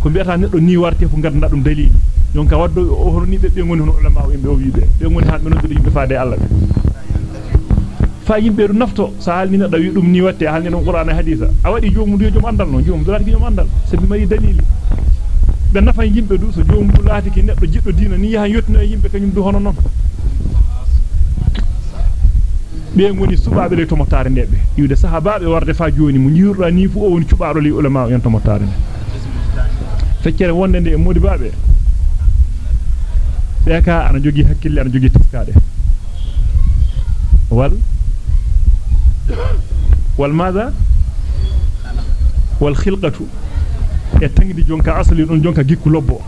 ko bi'ata neddo ni warte fu ganda dum dalil donc waddo o horni be be ngoni hono ulama o be o wiibe be ngoni han be noddo yimbe faade Allah fa yimbe du nafto sa halni neddo wi dum ni watte halni dum qur'an e hadith a wadi joomu du joom andal non joomu du lati joom andal sabi mari dalil be nafa yimbe du so joomu du lati ki neddo jiddo diina ni yahan yottino yimbe kanyum du hono non be ngoni subaabe le to motare ndebe yude sahabaabe warde fa joni mu ni fu o woni cubaado li ulama en to motare ne feccere wonde de modi baabe be ka ana jogi hakkille ana jogi tiskade wal wal madha wal khilqatu e tangdi jonka asali don jonka gikku lobbo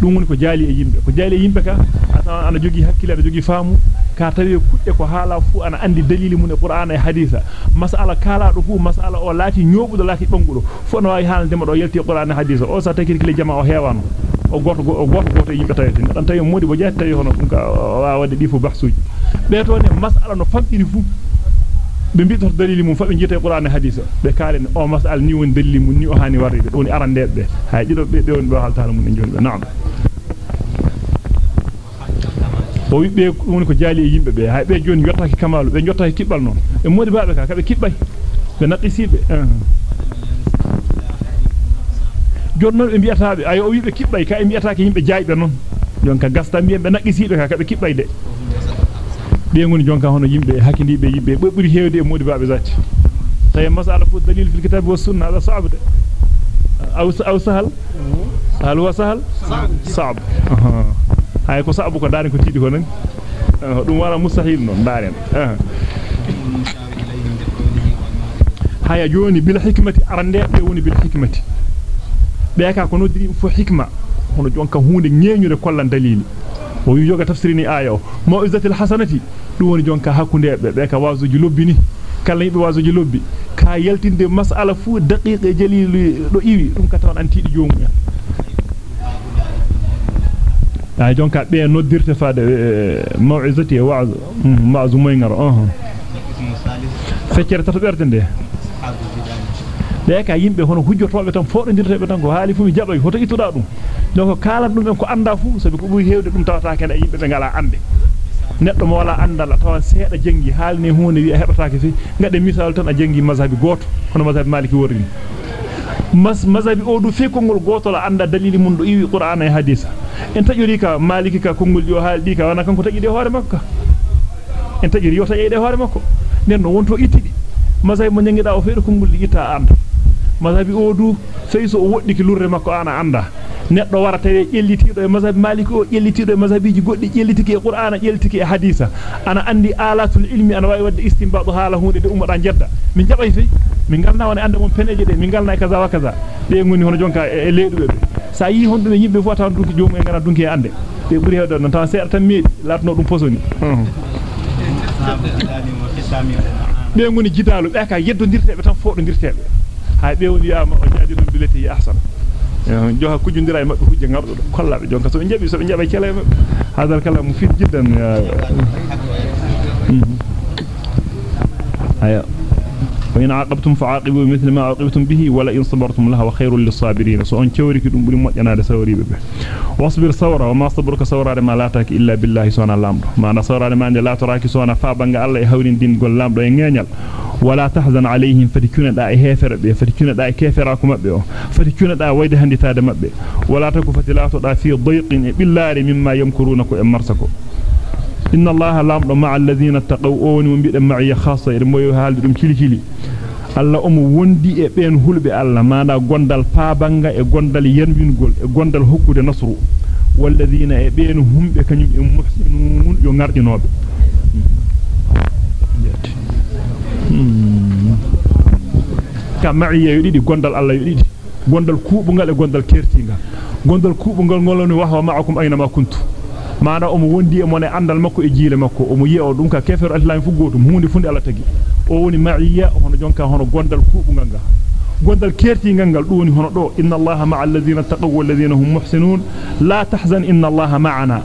dum woni ko jaali e yimbe ko jaali e yimbe ka ata ana jogi hakkille ana jogi faamu ka tawi kudde ko haala fu ana andi dalili mun e qur'ana e haditha mas'ala kala do fu mas'ala o laati nyobudo laati bangudo fu no wawi haalde mo do yelti qur'ana e haditha o sa takir kile jama o hewano o goto o goto goto yimbe tawete dan tawi modi bo jaati tawi hono dum ka wa wadde di fu bahsuji be to ne mas'ala no famdiri fu be mbi to dalili mun fa be jita qur'ana e haditha be kalen o mas'al ni won dalili mun ni o hani warde don arande be hay jido be be won be halta mun en joni be na'am o wibbe woni ko jaali e yimbe be hay be joni yottaki kamalu be jottaki kibbal non e modi baabe ka kabe kibbay be naqisibe jon non be bi'ataabe ay o wiibe kibbay ka e bi'ataake yimbe jaaybe non jonka gasta mbi'en be naqisibe ka kabe kibbay de be ngoni jonka hono yimbe hakindibe yimbe be buri heewde e modi baabe zati tay masala fu dalil fil kitab wa sunna hada sa'b de aw aw sahal hal wa sahal sa'b hay ko sa'bu ko daani ko tiidi ko nan dum wala mustahil non daaren haya joni bil hikmati arande be woni bil hikmati be ka ko nodiri fu hikma hono jonka hunde nyenyude kollan dalili o wi joga tafsirini aya o mau'izatil hasanati dum woni jonka hakkunde be be ka wazuji lobbini kala yibe wazuji lobbi ka yaltinde mas'ala fu daqiqe jalili do iwi dum ka tawon antidi joomu en ay jonka be noddirte faade mau'izati e wa'z ma'zu moyngaro on feccere tato berde de de ka yimbe hono hujjotobe tan fodondirtebe tan ko haali fu mi jabay hoto ituda dum donc kalan dum en ko anda fu sabi ko buri hewde dum tawata ken yimbe be ngala ande neddo mo wala andal tawa seeda jengi haalni hunde wi hebataake fi ngade misal tan a jengi mazhabi goto hono mazhabi maliki worrini mas mazhabi o du fe kongol goto la anda dalili mun do iwi qur'ana e hadisa en tajori ka maliki ka kongol yo haaldi ka wana kanko tajide hoore makka en tajori yo tajide hoore makko nen no wonto ittidi mazhabi mo nyangida o feedo kongol itta anda mazhabi o du sey so o woddiki lurre makko ana anda neddo wara tawe jellitido e mazhab maliki o jellitido e mazhabiji goddi jellitiki e qur'ana jellitiki e hadisa ana andi alatul ilmi ana wawi wadde istinbadu hala hunde de umada jedda min jabay fi min galna woni ande mon peneje de min galna kaza wa kaza be ngoni hono jonka e leedube be sa yi hondo yimbe fu tawan dunki joomu en ngana dunki e ande be buri hewdo non tan seeda tan meedi latno dum posoni be ngoni jidalu be ka yeddondirtebe tan fodondirtebe hay be woni yaama o jaadidum bilati ahsan joha kujundira e mabbe hujje ngardo kollabe jonka so be jabi so be jabay cele mabbe hadal kalam mufid jiddan aya وإن عاقبتم فعاقبوا مثل ما عاقبتم به ولا إن صبرتم لها وخير للصابرين. سو أن توريك دم بني مجانا سوري به واصبر صورا وما صبرك صورا ما تاك إلا بالله سوانا لامدو ما نصورا ما لا تراك سوانا فابنغ الله يهورين دين قول لامدو ينغينيال ولا تحزن عليهم فتكون دا هيفر به فتكون دا كيفراكم مبه فتكون دا ويد هندي تاد مبه ولا تكو فتلاتو دا في ضيق بالله مما يمكرونك امرسكو إن الله لامدو مع الذين اتقوا أون ومبيد معي خاصة إرمويو هالد دم كيلي كيلي Allah omo wondi e ben hulbe Allah maana gondal paabanga e gondal yanwingol e gondal hokkude nasru walladina e ben humbe kanyum e muhsinun yo ngardinobe ka ma'iya yidi gondal Allah yidi gondal kuubungal e gondal kertinga gondal kuubungal ngoloni wa ma'akum ayna ma kuntu maana omo wondi e mon e andal makko e jiile makko omo yi'a o dum ka kefer islam fu gotum hunde funde Allah tagi o woni ma'iya hono jonka hono gondal kuubungal nga gondal kertingal ngal dum woni hono do inna allaha ma'a alladhina taqaw wal ladhina hum muhsinun la tahzan inna allaha ma'ana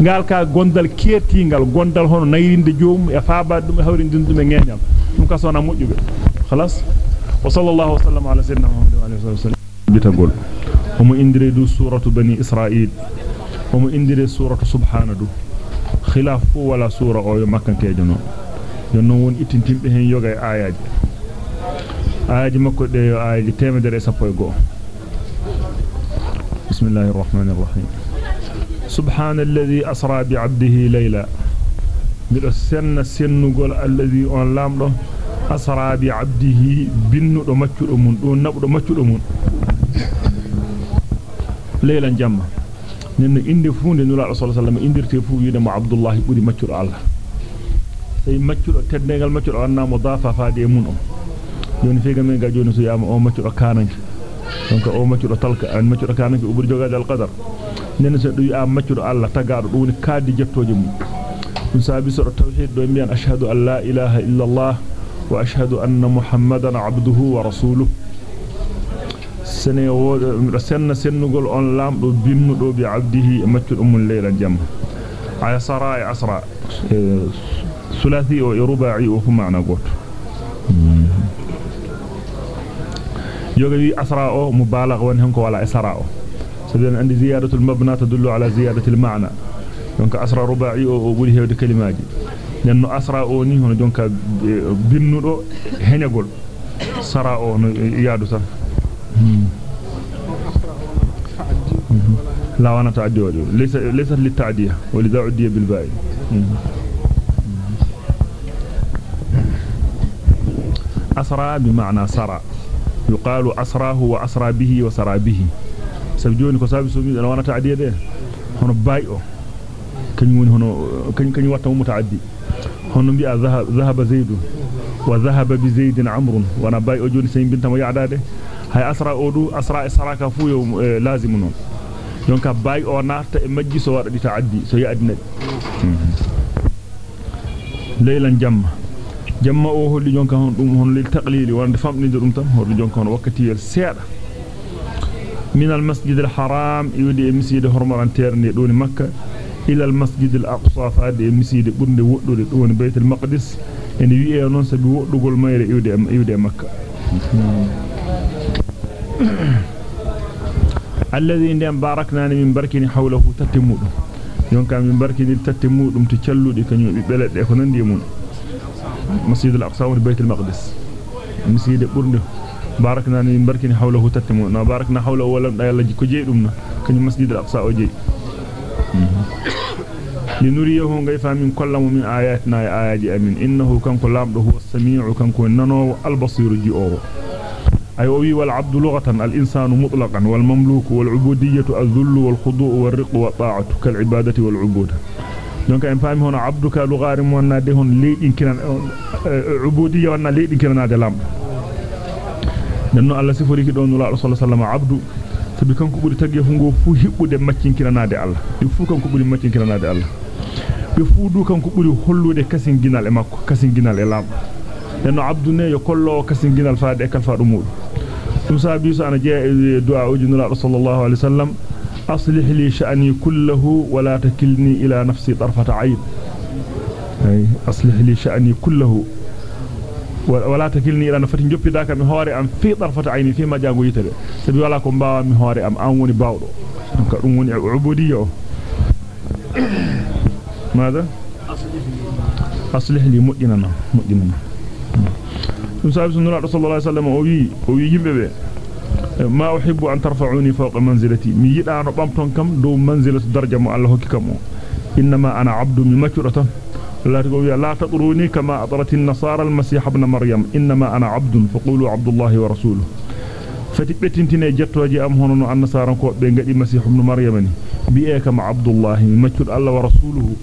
ngal ka gondal kertingal gondal hono nayrinde joom e faaba dum e hawrinde dum e ngeñam dum ka sona mojjube khalas wa sallallahu sallam ala sayyidina muhammad wa alihi wa sallam bitagol omo indire du suratu bani israil omo indire suratu subhanadu khilaf fu wala sura o yo yon non won ittintimbe hen yoga e ayaji ayaji makko de yo ayaji temedere sappo e go bismillahir rahmanir rahim سبحان الذي أسرى بعبده ليلا بلو سن سنغول الذي أن لامدو أسرى بعبده بنو دو مچو من دو نبدو مچو من ليلا جمع نن indi funde nula rasul sallallahu alaihi indirte fu yide mo abdullah buri maccudo allah sey maccudo teddengal maccudo wanna mudafa faade e mun o joni fega men ga joni so yama o maccudo kananke donc o maccudo talka an maccudo kananke o buri jogade al qadar nen so du a maccudo Allah tagaado dum woni kaadi jettoje mum dum sabi so tawhid do mbiyan ashhadu an la ilaha illa Allah wa ashhadu anna muhammadan abduhu wa rasuluhu sene wodo senna sennugol on lamdo binnudo bi abdihi maccudo mum laylan jam. Ay sara ay asra ثلاثي ورباعي وهو معنى قوت يوغي أسراء مبالغ وانهم ولا إسراء سبيل عند زيادة المبنى تدل على زيادة المعنى دونك أسرى رباعي وبولي هيود كلمات لأنه أسرى أوني هنا دونك بنودو هنيغول سرى أوني يادو سن لا وأنا تعدي وجوه ليس ليست للتعدية ولذا عدي بالباي أسرى بمعنى سرى. يقال اسرى هو اسرى به وسرى به. سبجوني كوسابي سوبي أنا وأنا تعدي ده هون باي أو كنيون هون كني كني واتو متعدي. هون بي ذهب ذهب زيد. وذهب بزيد عمرو. وأنا باي أو جوني سين بنت ما يعداده hay asra o du asra e saraka fu yo lazim non jonka bay o narta e majji so wada di taaddi so yaadina laylan jamma jamma o holli jonka hon dum hon lil taqlili wonde famdinde dum tan holli jonka hon wakkati yel seeda من المسجد الحرام يودي مسجد حرمران تيرني دون مكة إلى المسجد الأقصى فادي مسجد بند ودود دون بيت المقدس en wi'e non sabi woddugol mayre iwde iwde makka ndem baraknani min barkini hawlahu tatimudum yonka min barkini tatimudum to calludi kanyum bi beledde ko nandi mun masjid al-aqsa wa bayt al-maqdis masjid burde baraknani min barkini hawlahu tatimu na barakna hawlahu walam da yalla ko jeydumna kanyum masjid al-aqsa o jeey linuriyahu ngayfa min kollamu min ayatina ya ayaji amin innahu kanko lamdo huwa as-sami'u kanko nanowo al-basiru ji'owo أي أوي والعبد لغة الإنسان مطلقا والمملوك والعبودية الذل والخضوع والرق والطاعة كالعبادة والعبودة دونك ان فامي هنا عبدك آه، لغار من نادهن لي يمكن عبودية ولا لي يمكن نادلام نن الله سفري كي دون الله صلى الله عليه وسلم عبد. سبي كان كوبري تاغي فو فو هيبود ماتين كينا نادي الله. دي فو كان ماتين كينا نادي الله. بي دو كان كوبري هولود كاسين جينال ماكو كاسين جينال لام نن عبد ني يكلو كاسين جينال فاد اكل فادو موسى بيس أنا جاء دعاء جنرا صلى الله عليه وسلم. أصلح لي شأني كله ولا تكلني إلى نفسي طرفة عين. أي أصلح لي شأني كله ولا تكلني إلى نفسي جوبي داك مي هوري أم في طرفة عيني فيما جاغو يتري سبي ولا كوم باوا مي هوري أم ام وني باو دو دونك دون وني عبودية. ماذا؟ أصلح لي أصلح لي مدننا مدننا dum o أصلح لي مؤجننا مؤجننا ثم سأل سنة رسول الله صلى الله عليه وسلم أوي أوي يمبه ما أحب أن ترفعوني فوق منزلتي. مي يدا أنا بامتون كم؟ دو منزلة درجة مو الله كم. إنما أنا عبد من مكرة لا تقول لا تطروني كما أطرت النصارى المسيح ابن مريم. إنما أنا عبد فقولوا عبد الله ورسوله. فتبتنتني جتوجي أم هنو النصارى كو بين مسيح ابن مريم. ni bi'e kama abdullah maccud allah wa rasuluhu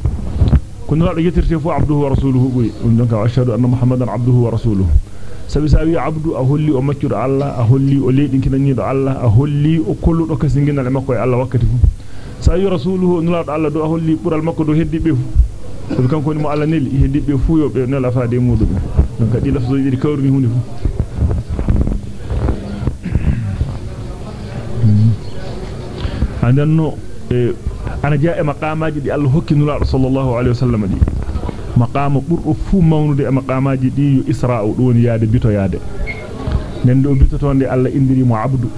ko nulaado yettirte fu abduhu wa rasuluhu dum donc ashhadu anna muhammadan abduhu wa rasuluhu sabi sawi abdu a holli o maccudo Allah a holli o leedinkinanido Allah a holli o kolludo kasinginal e makko e Allah wakkati fu sawi rasuluhu nulaado Allah do a holli bural makko do heddi be fu ko kanko ni mo Allah neli heddi be fu yo be nela faade mudum donc di lafzo di kawrni hunde fu andanno ana jaa e maqamaaji di Allah hokki nulaado sallallahu alaihi wasallam di maqama burdo fu mawnude e maqamaaji di yo isra'u don yaade bito yaade nen do bitotonde Allah indiri mo abdu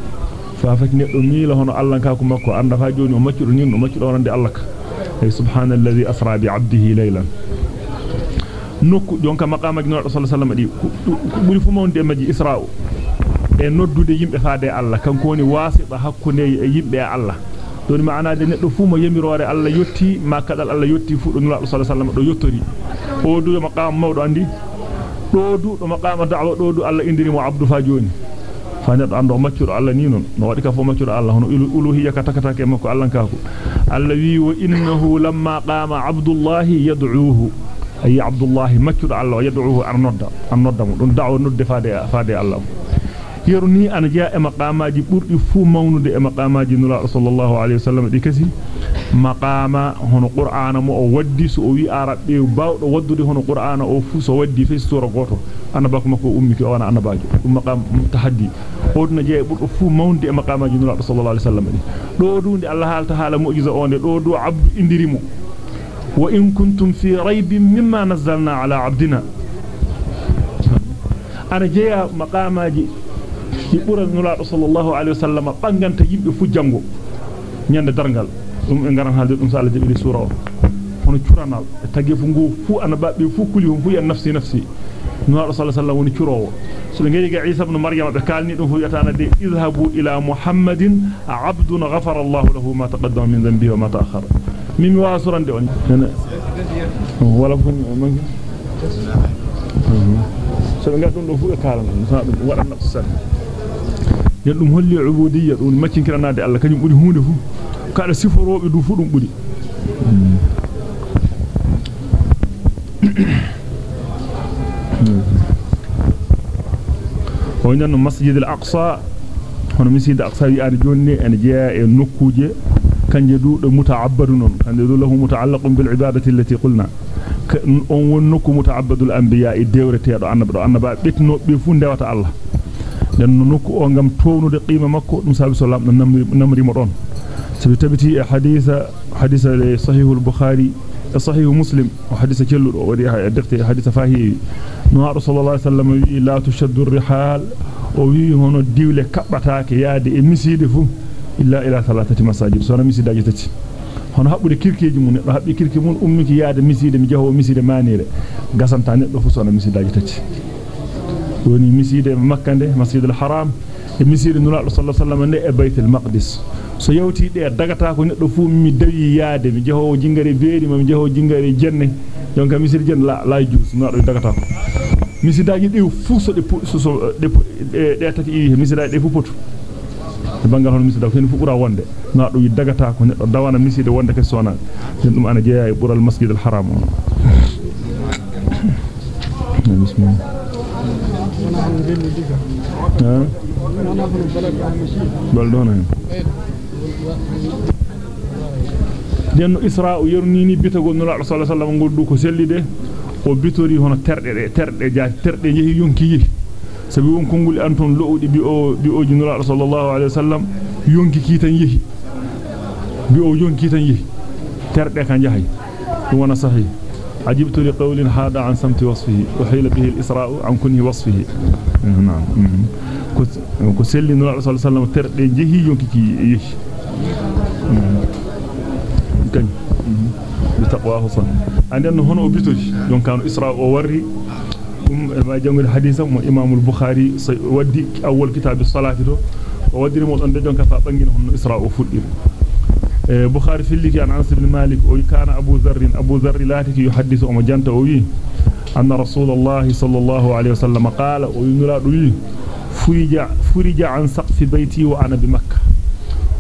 fa fati neddo miila hono Allah ka ko makko anda fa joni o maccudo nin o maccudo wonande Allah ka ay subhanallazi asra bi abdihi laylan nokku jonka maqamaaji nulaado sallallahu alaihi wasallam di buri fu mawnude e maji isra'u e noddude yimbe faade Allah kanko woni wasiba hakkunde yimbe e Don maanaade neddo fu mo yamirore Allah yotti ma kadal Allah yotti fu do nulaado sallallahu alaihi wasallam do yottori o du maqam mawdo andi do du do maqama da'wa do du Allah indiri mo abdu fa joni fa neddo ando maccudo Allah ni non no wadi ka fo maccudo Allah hono uluhiyya ka takatake makko Allah kako Allah wi wa innahu lamma qama abdullah yad'uuhu ay abdullah maccudo Allah yad'uuhu an nodda an nodda mo don da'wa nodde faade faade Allah يرني أن جاء مقام جبر يفهم مونه ده مقام جنورة صلى الله عليه وسلم دي كذي مقام هنا القرآن مو أوديس أو يعربي وبعد ودود هنا القرآن أو فوس أودي في السورة قرطه أنا بقول ما كو أمي كأنا أنا باجي مقام متحدي قرن جاء يبر يفهم مونه ده مقام جنورة صلى الله عليه وسلم دي لودون الله تعالى مؤجزة أونه لود عبد إندريمو وإن كنتم في ريب مما نزلنا على عبدنا أنا جاء مقام جي ci bural nulaado sallallahu alaihi wasallam banganta yimbe fu jango nyande dargal dum e ngaran halde dum sala jibili sura o hono curanal tagge fu ngo fu ana babbe fu kuli fu ya nafsi nafsi nulaado sallallahu alaihi woni curowo so ngeli ga isa ibn maryam be kalni dum fu yatana de izhabu ila muhammadin abdun ghafara allah lahu ma taqaddama min dhanbihi wa ma ta'akhkhara mimi wasurande on wala fu man so be ngadum do fu e kalan dum wadanna sanne yen dum holli ubudiyya dum maccinkiranade Allah kanyum buri hunde fu kada siforobe du fu dum buri wonno masjid al-aqsa hono masjid al-aqsa wi ar jonni en jeya e nokkuje kanje du do muta'abbadu non kanje du lahu muta'allaqun bil ibadati allati qulna on won nokku muta'abbadul anbiya e dewreteedo annaba do annaba betno be fu ndewata Allah den nokku o ngam townude qima makko dum sabi sallam namri namri mo don sabi tabiti e haditha haditha le sahih al-bukhari e sahih muslim o haditha celludo o wadi e defte haditha fahi no sallallahu alaihi wasallam wi la tushaddu ar-rihal o wi hono diwle kabbataake yaade e miside fu illa ila thalathati masajid sona misidaji tati hono habbude kirkeji mun neddo habbi kirki mun ummiki yaade miside mi jaho miside manire gasanta neddo fu sona misidaji tati woni miside makkande masjidul haram e miside nulaado sallallahu alaihi wasallam ne e baitul maqdis so yawti de dagata ko neddo fu mi dawi yaade mi jaho jingare beedi mi jaho jingare jenne donc miside jenne la la jus nulaado dagata ko misidaji de fu so de so de de tati misidaji de fu potu bangal hon misida fen fu bura wonde nulaado wi dagata ko neddo dawana miside wonde ke sona dum ana jeeya e bural masjidul haram bismillah baldona denno isra'u yernini bitagol nula sallallahu alaihi wasallam goldu ko sellide o bitori hono terde de terde jaati terde yehi yonki yehi sabi won konguli anton loodi bi o bi o nula sallallahu alaihi wasallam yonki kitan yehi bi o yonki tan yehi terde kan jahay dum wana sahih عجبت لقول هذا عن سمت وصفه. وحيل به الإسراء عن كنه وصفه. نعم كسل نور صلى الله عليه وسلم ترد جهي ينكي يش كان بتقواه صن عندنا هنا أبيتوش يوم كانوا إسراء ووري. ما جمع الحديث إمام البخاري ودي أول كتاب الصلاة وودي رموت أن دجون كفا بنجين هنا إسراء وفدير بخاري في اللي عن انس بن مالك وكان ابو ذر ابو ذر لاتك يحدث ام جنت وي ان رسول الله صلى الله عليه وسلم قال وينرا دوي فرجع فرجع عن سقف بيتي وأنا بمكه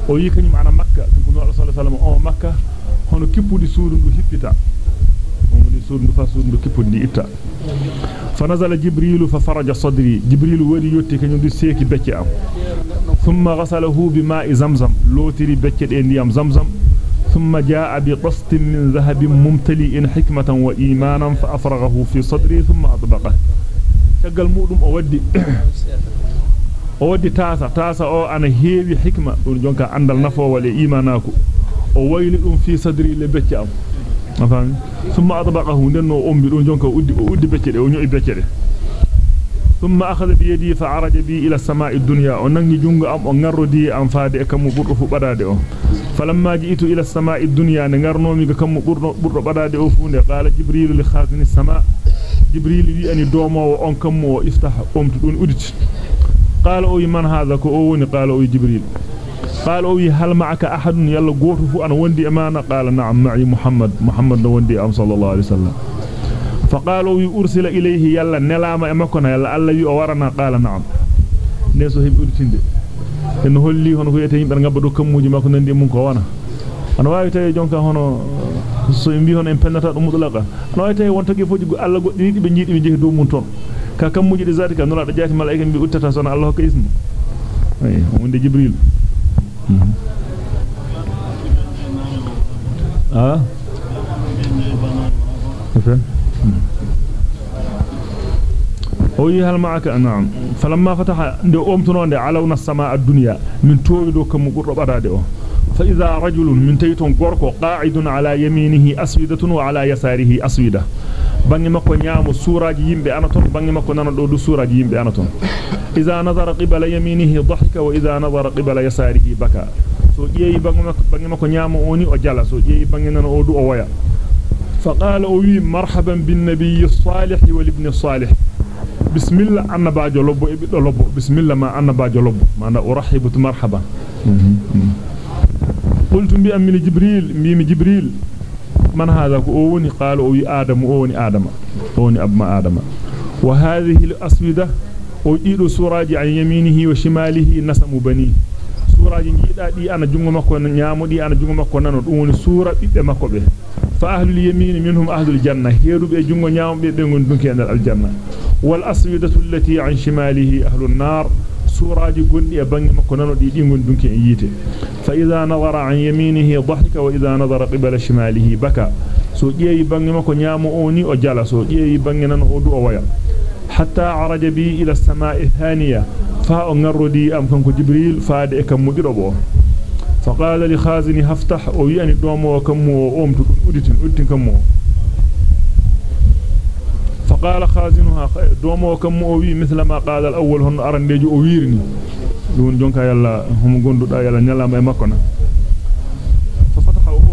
وي كنيم أنا مكه كنت رسول الله صلى الله عليه وسلم أو مكه hono kippude suudu ndu hippita. Sundu fa sundu kipundi itta. فنزل جبريل ففرج صدري جبريل ولي يوتي كنيو دي سيكي بكي ام ثم غسله بماء زمزم. لوتري بكي دي نيام زمزم. ثم جاء بقسط من ذهب ممتلئ حكمة وإيمانا فأفرغه في صدري ثم أطبقه. تقل مودم أودي. *coughs* أودي تاسا تاسا أو أنا هيوي حكمة. جونكا عندل نفو ولي إيماناكو. أويل في صدري لبكي أم. thumma adbaqahu denno ombi don jonka uddi uddi ثم أخذ بيدي فعرج بي إلى السماء الدنيا. ونغي جونغ أم ونغرودي أم فادي كم بورو فبرادي فلما جئت إلى السماء الدنيا نغرنو مي كم بورو بورو فوني. قال جبريل لخازن السماء جبريل وي أني دومو وأن كم وإفتح قمت دون أدت قال أو يمن هذا؟ كأوني قال أوي جبريل. قال أو هل معك أحد؟ يلا قوتف أنا وندي أمانة. قال نعم معي محمد. محمد وندي أم صلى الله عليه وسلم. فقال أوي أرسل إليه يلا نلام أمكنا يلا الله يؤورنا قال نعم نسو yimbe ngabba do kammuji makko nandi mun ko wana ana wawi tay jonka hono so mbi hono en pennata dum mudlaqa ana wawi tay won tagi foji Allah goddi be jiidi be jehi do mun ton ka kammuji de zati ka nula da jati malaika mbi uttata sona Allah ko ismu ay wonde jibril آه badade o fa idha rajulun min tayton gorko qa'idun ala yaminihi aswidatun wa ala yasarihi aswida bangi makko nyaamo suraji yimbe anaton bangi makko nana do du suraji yimbe anaton idha nazara qibala yaminihi dhahika wa idha nazara qibala yasarihi baka so jeeyi bangi makko bangi makko nyaamo oni o jala so jeeyi bangi nana o du o waya فقال أوي مرحبا بالنبي الصالح والابن الصالح. بسم الله أنا باجو لبو إبدا لبو. بسم الله ما أنا باجو لبو. ما أنا أرحب مرحبا. قلت بأمن جبريل ميم جبريل. من هذا؟ أوني قال أوي آدم أوني آدم. أوني أبما آدم. وهذه الأسودة وإيد سراج عن يمينه وشماله نسم بنيه. suraji jiida di ana jungo makko nyaamudi ana jungo makko nano dum woni sura bibbe makko be فأهل اليمين منهم أهل الجنة هيروب يجمو نعم بيبنون دنكي عند الجنة والأصيدة التي عن شماله أهل النار سوراج قل يبنج مكنانو دي دنكي دنكي فإذا نظر عن يمينه ضحك وإذا نظر قبل شماله بكى سو جيي بانغي ماكو نيامو اوني أو جالاسو جيي بانغي نان اودو حتى عرج بي إلى السماء الثانية فا نغرودي ام كانكو جبريل فأدئك اكام مودي فقال لخازن هفتح. أو يعني دومو كمو اومتو اوديتين اوديتين كمو. فقال خازنها دومو كمو أو وي مثل ما قال الأول هن ارنديجو أو ويرني. دون جونكا يلا هم غوندودا يلا نيلام اي ماكونا ففتح اومتو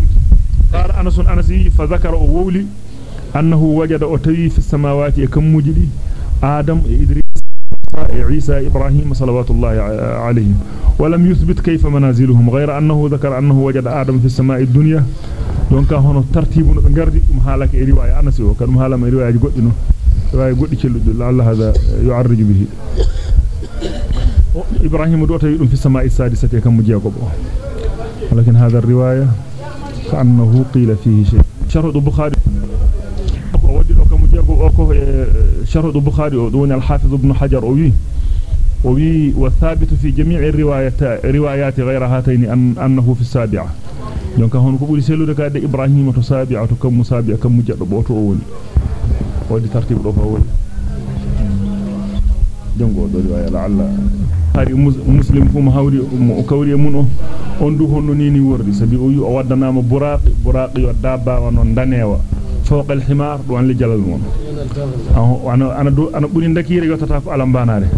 قال أنس أنسي فذكر أو وولي أنه وجد اوتوي في السماوات كموجي دي آدم إدريس عيسى إبراهيم صلوات الله عليهم. ولم يثبت كيف منازلهم غير أنه ذكر أنه وجد آدم في السماء الدنيا. دونك هنا ترتيب غردي ام حالك روايه انس وكان حالما روايه غدينو روايه غدي كيلود لعل هذا يعرج به إبراهيم دوتا يدum في السماء السادسه كم جيغو ولكن هذا الروايه كانه قيل فيه شيء شرط البخاري آه، شرط البخاري دون الحافظ ابن حجر. وي وي والثابت في جميع الروايات روايات غير هاتين أن أنه في السابعة. لأن كهون كبر سيلو ركاد إبراهيم تسابعة كم مسابعة كم مجرب وتوون ودي ترتيب الأول جنگو دو يا لعل. هاري مسلم فم هاوري كوري منو؟ أندو هنو نيني وردي. سبي أوي أودنا مبراق براق يودابا ونندنيوا fawqa an li jalal mon ana ana ana buri ndakire yotata ko alambanare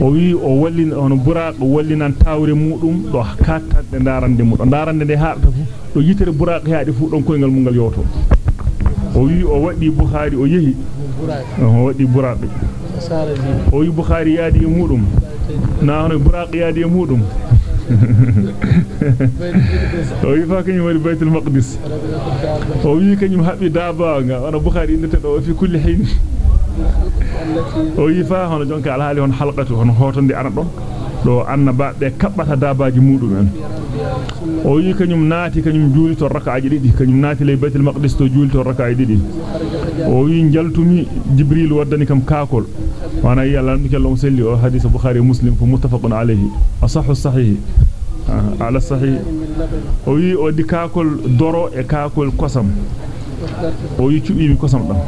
o wi o wallin on buraq wallinan tawre mudum do kattande darande mudum darande de haadata fu do yitere buraq haadi fu don koyngal mungal yoto o wi o wadi bukhari o yehi o wadi buraq o wi bukhari yaadi e mudum na hono buraq yaadi e mudum وي فاكني ولي بيت المقدس وي كني محبي دابا أنا بخاري نتو في كل حين وي فا هون جونك على حالي هون حلقته هون هوتاندي أنا دو دو ان با بي كباتا داباجي مودو من وي كنيوم ناتي كنيوم جولتو ركعه ديدي كنيوم ناتي لي بيت المقدس تو جولتو ركعه ديدي hadith bukhari muslim ko muttafaqun alayhi asahhu sahih ala sahih o wi o di kaakol doro e kaakol kosam o wi cubi mi kosam dam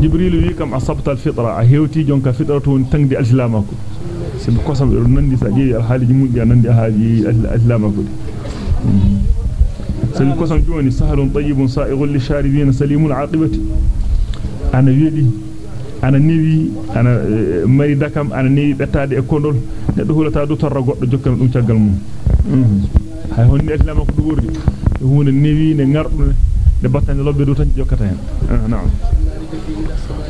jibril wi kam asabta al fitra a hewti jonka fitratu tangdi al islamako sabi kosam do nandi sa jeeyi al haliji muddi nandi haaji al islamako سلكوسن جوني سهل طيب سائغ للشاربين سليم العاقبة. أنا يدي أنا نيوي أنا ماري داكام أنا نيوي بتادي أكوندول. ندو هولتا دو تر غود جوكن دوم تاغال مون هاي هون نيت لاماكو دووردي هون نيوي ني غاردو ني باتاني لوبدو تان جوكاتا هن آه، نعم.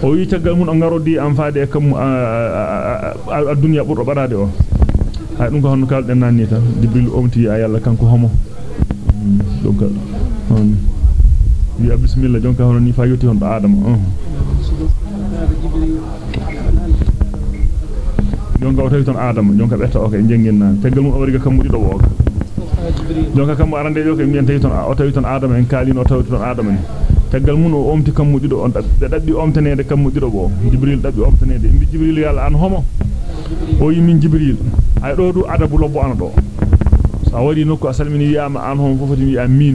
أو يتاغال مون غارودي ام فادي كم آه، آه، الدنيا بورو باراديو هاي دونكو هون كالدنا نيتا. جبريل أومتي يا يالا كانكو هومو. Donc on wi bismillah jonka hono ni fa yoti hon do adama jonka o tawi ton adama jonka betta o kay jengen nan tagal mun o wari kam mudi do woga jonka kam arande yo kay mien tawi ton o tawi ton adama en kalino o tawi ton adama ni tagal mun o omti kam mudido on be dabbi omtanede kam mudido bo jibril dabbi omtanede imbi jibril yalla an homo o yimin jibril ay do du adabu lobbo ana do sa wari nokku asalmini wi'ama an homo fofoti wi amin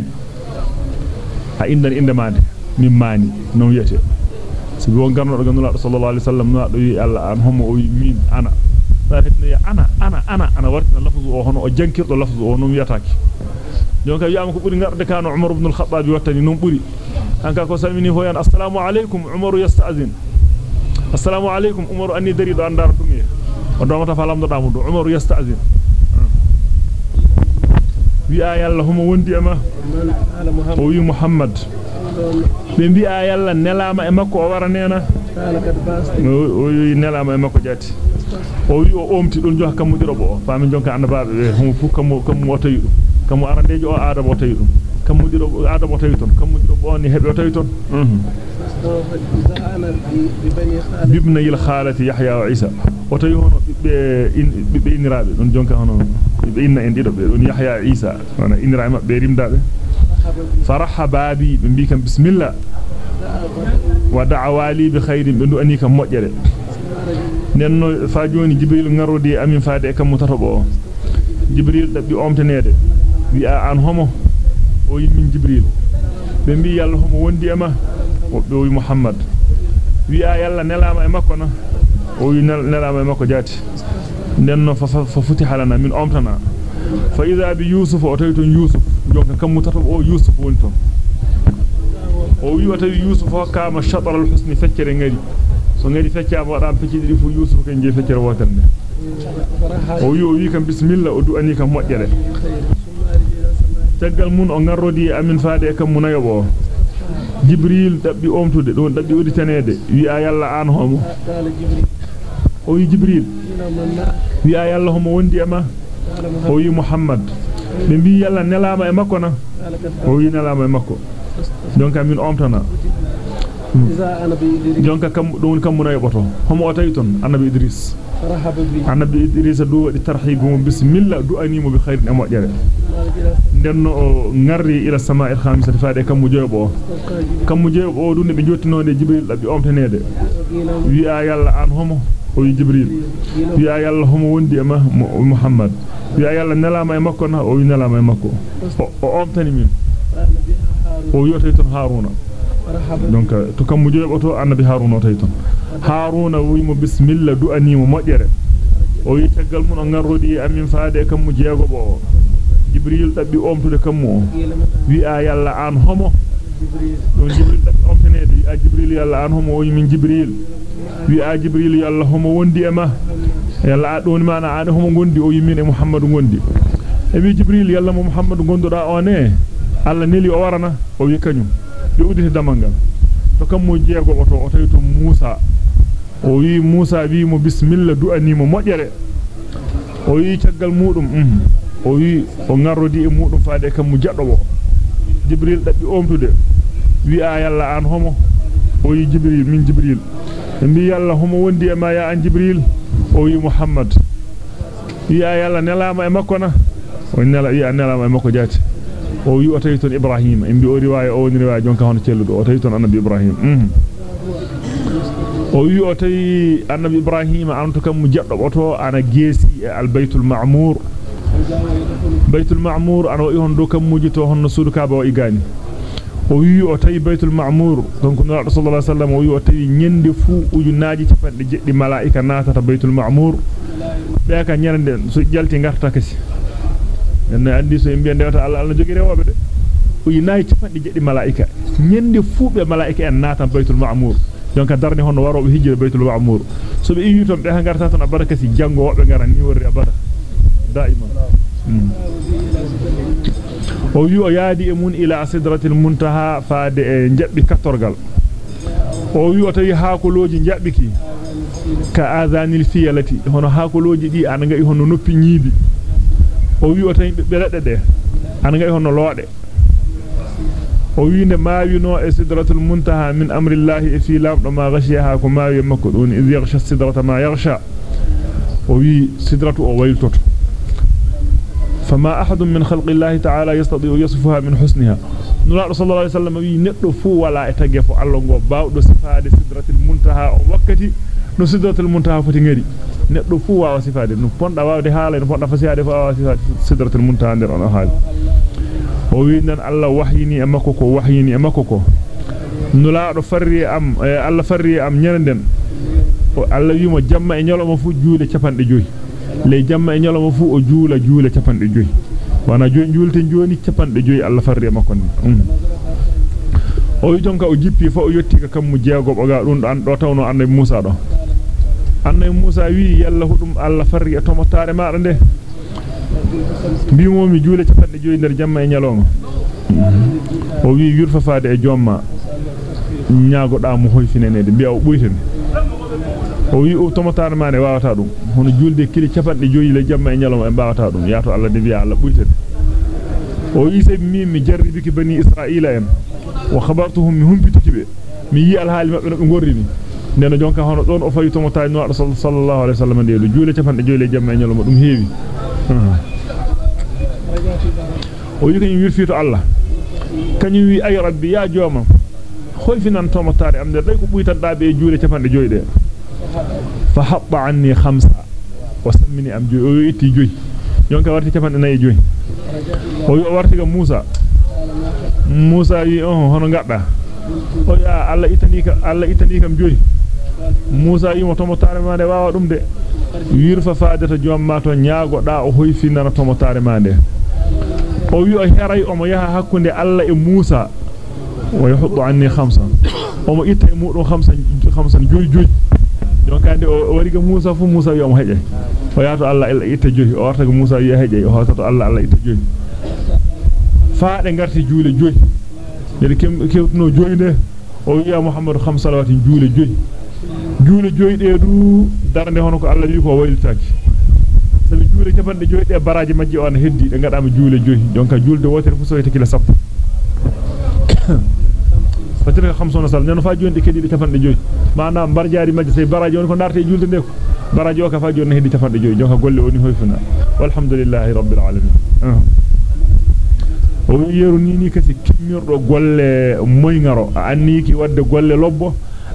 a indan inde mande min mani non yete sibi won garno do ganula sallallahu alaihi wasallam no do wi alla an homo o wi min ana sa hetno ya ana ana ana ana wartina lafzu o hono o jankirdo lafzu o non wiyataaki jonka wi'ama ko buri ngarde kano umar ibn al-khattab wattani non buri anka ko salmini hoyan assalamu alaikum umaru yasta'zin assalamu alaikum umaru anni dari do andar dungi o do mata falam do damu do umaru yasta'zin wi ayalla homo muhammad be bi ayalla nelama e makko o wara nena o wi nelama e makko jati o wi o omti don joka kam mudiro bo fami jonka annababe be homo fu kam kam o tawi dum kam arandejo o adamo tawi dum kam mudiro adamo tawi ton kam mudiro bonni hebe tawi ton bibna yil khalati yahya wa isa o tawi hono bibbe bibbe inirabe don jonka hono bibbe inna en be don yahya isa wana inirabe mabbe rimdabe farahaba bi be bi kam bismillah wa da'awali bi khairin be du ani kam mojjere nenno fa joni jibril ngarodi amin faade kam mutatobo jibril dabbi omtenede wi a an homo o yimmin jibril be mbi yalla homo wondi e o be wi muhammad wi a yalla nelama e makko na o wi nelama e makko jati fa idha bi yusuf o tawi ton yusuf jonka kam mutato o yusuf woni ton o wi wata yusuf hokkama shatar al husni feccere ngari so ngari feccama wadam feccidi fu yusuf kan je feccere wotande o wi o wi kam bismillah o du'ani kam mojjere tagal mun o ngarrodi amin faade kam munayobo jibril dabbi omtude don dabbi uditanede wi a yalla an homo o wi jibril wi a yalla homo wondi ama o wi muhammad be bi yalla nelama e makko na o wi nelama e makko donc min omtana jonka kam don kam munayoboto homo o tawi ton annabi idris annabi idris du wadi tarhibu bismillah du animo bi khairin e mojjere denno o ngarri ila sama'il khamisati faade kam mujoybo kam mujoybo o dunde be jottinode jibril dabbi omtanede wi a yalla an homo o wi jibril wi a yalla homo wondi e ma muhammad wi a yalla nelama e makko na o wi nelama e makko o omtani min o yotay ton haruna donc to kam mujoybo to annabi haruna tay ton haruna wi mo bismillah du animo mojjere o wi tagal mun o amin faade kam mu jeego bo jibril dabbi omtude kammo wi a yalla an homo don jibril dabbi omtenede wi a jibril yalla an homo o min jibril wi a jibril yo homo wondi e ma. Yalla a doni mana an homo gondi o yimin e muhammadu gondi e wi jibril yalla mo muhammadu gonduda on alla neli o warana o wi kanyum yo udite damangal to kam mo jeego oto o tawi to musa o wi musa wi mo bismillah du'ani mo mojjere o wi caggal mudum mm. Um, o wi o ngarrodi e mudum faade e kam mu jaddobo jibril dabbi omtude. Wi a yalla an homo. O wi jibril min jibril. Mbi yalla homo wondi e ma ya an jibril o wi muhammad ya yalla nelama e makko na o nela ya nelama e makko jati o wi o tawi ton ibrahim en bi o riwaya o woni riwaya jonka hono celludo o tawi ton annabi ibrahim o wi o tawi annabi ibrahim an to kam jeddo boto ana geesi e al baytul ma'mur baytul ma'mur ana o hon do kam muji to honno suudu kaaba o igani ma'mur donc no sallallahu alaihi wasallam o wi o tawi nyende fu ujunaaji capande jeddi malaika natata baytul ma'mur be ka nyande so jalti garta kasi en andi so en ndewata Allah Allah jogi rewobe de ujunaaji capande jeddi malaika nyende fu be malaika en natan baytul ma'mur donc darni hono warobe hijjire baytul ma'mur so be iwi ton be ha garta ton abada kasi jango wobbe ngaran ni worri abada daima e e ka azanil fiyalati hono haakoloji di an ngai hono noppi nyiibi o wi o tawi be ledde de an ngai hono loode o wi ne maawino e sidratul muntaha min amrillahi e fi lamdo ma ghashiha ko maawi makko don iz yaghsha sidrata ma yaghsha o wi sidratu o wayltoto فما أحد من خلق الله تعالى يستطيع يصفها من حسنها. نرى صلى الله عليه وسلم نطفو ولا اتقف الله باو دو صفات صدرة المنتهى وقتي. دو صدرة المنتهى فتنجري نطفو واو صفات نو فوند واو دي حالي نو فوند فسيح دي فوا صفات صدرة المنتهى اندر أنا حالي ووينن الله وحيني امكوكو وحيني امكوكو نرى فري أم الله فري أم نرندن الله يوم جمع نيولو مفو جولي چفان دي جوي. ley jamma e nyaloma fu o juula juula capande joyi. Wana joyi juulte joni capande joyi Allah farri e makko mm. o wi jonka o jippi fa o yotti ka kammu jeego boga dun an do tawno annabi Musa do annabi Musa wi yalla hudum Allah farri e tomotare maada nde. Bimo mi juule capande joyi der jamma e nyaloma mm. o wi yurfa faade e jomma ñaagoda mo hoyfinenede bi'a o buytene o wi o tomotare mane wawata dum hono julde kili capande joyi le jamma e nyaloma e bawata dum yaato Allah de bi'a Allah buytede o wi se mi mi jarribiki bani israila en wa khabartuhum mi humpitiki be mi yi al hali mabbe no be gorrini neno jonka hono don o fayi tomotare no sallallahu alaihi wasallam de juule capande joyi le jamma e nyaloma dum heewi o wi kany wirfito Allah kany wi ay rabbi ya jooma hoyfinan tomotare am de day ko buytan daabe e juule capande joyi de joyi jonka warti capande nayi joyi o wi warti ga Musa Musa yi on hono gadda o ya Allah itani ka Allah itani kam joyi Musa yi mo tomotare mande waawa dum de wirfa faadata jomma to nyaagoda o hoyfinana tomotare mande o wi o heray o mo yaha hakkunde Allah e Musa wa yahuddu anni khamsan o mo itta e mudum khamsan khamsan joyi joyi donc ande o wari ga Musa fu Musa wi o mo heje o yaato Allah itta joyi o warta ga Musa wi heje o hotato Allah Allah itta joyi faade ngarti juule joyi yede kewtuno joyi de o wi ya Muhammad khams salawati juule joyi juule joyi de du darnde hono ko Allah wi ko waylitaaki sabi juule capande joyi de baraji majji on heddi de ngadama juule joyi donc juulde wotere fu soyte kila sappo fatira khamsona sal neno fa jonde kedi de capande joyi mana barjaari majji sey baraji on ko narte juulde de ko baraji o ka fa jonne heddi capande joyi donc golle woni hoyfuna walhamdulillahi rabbil alamin o yeru ni ni kasi kimmirdo golle moyngaro anni ki wadde golle lobbo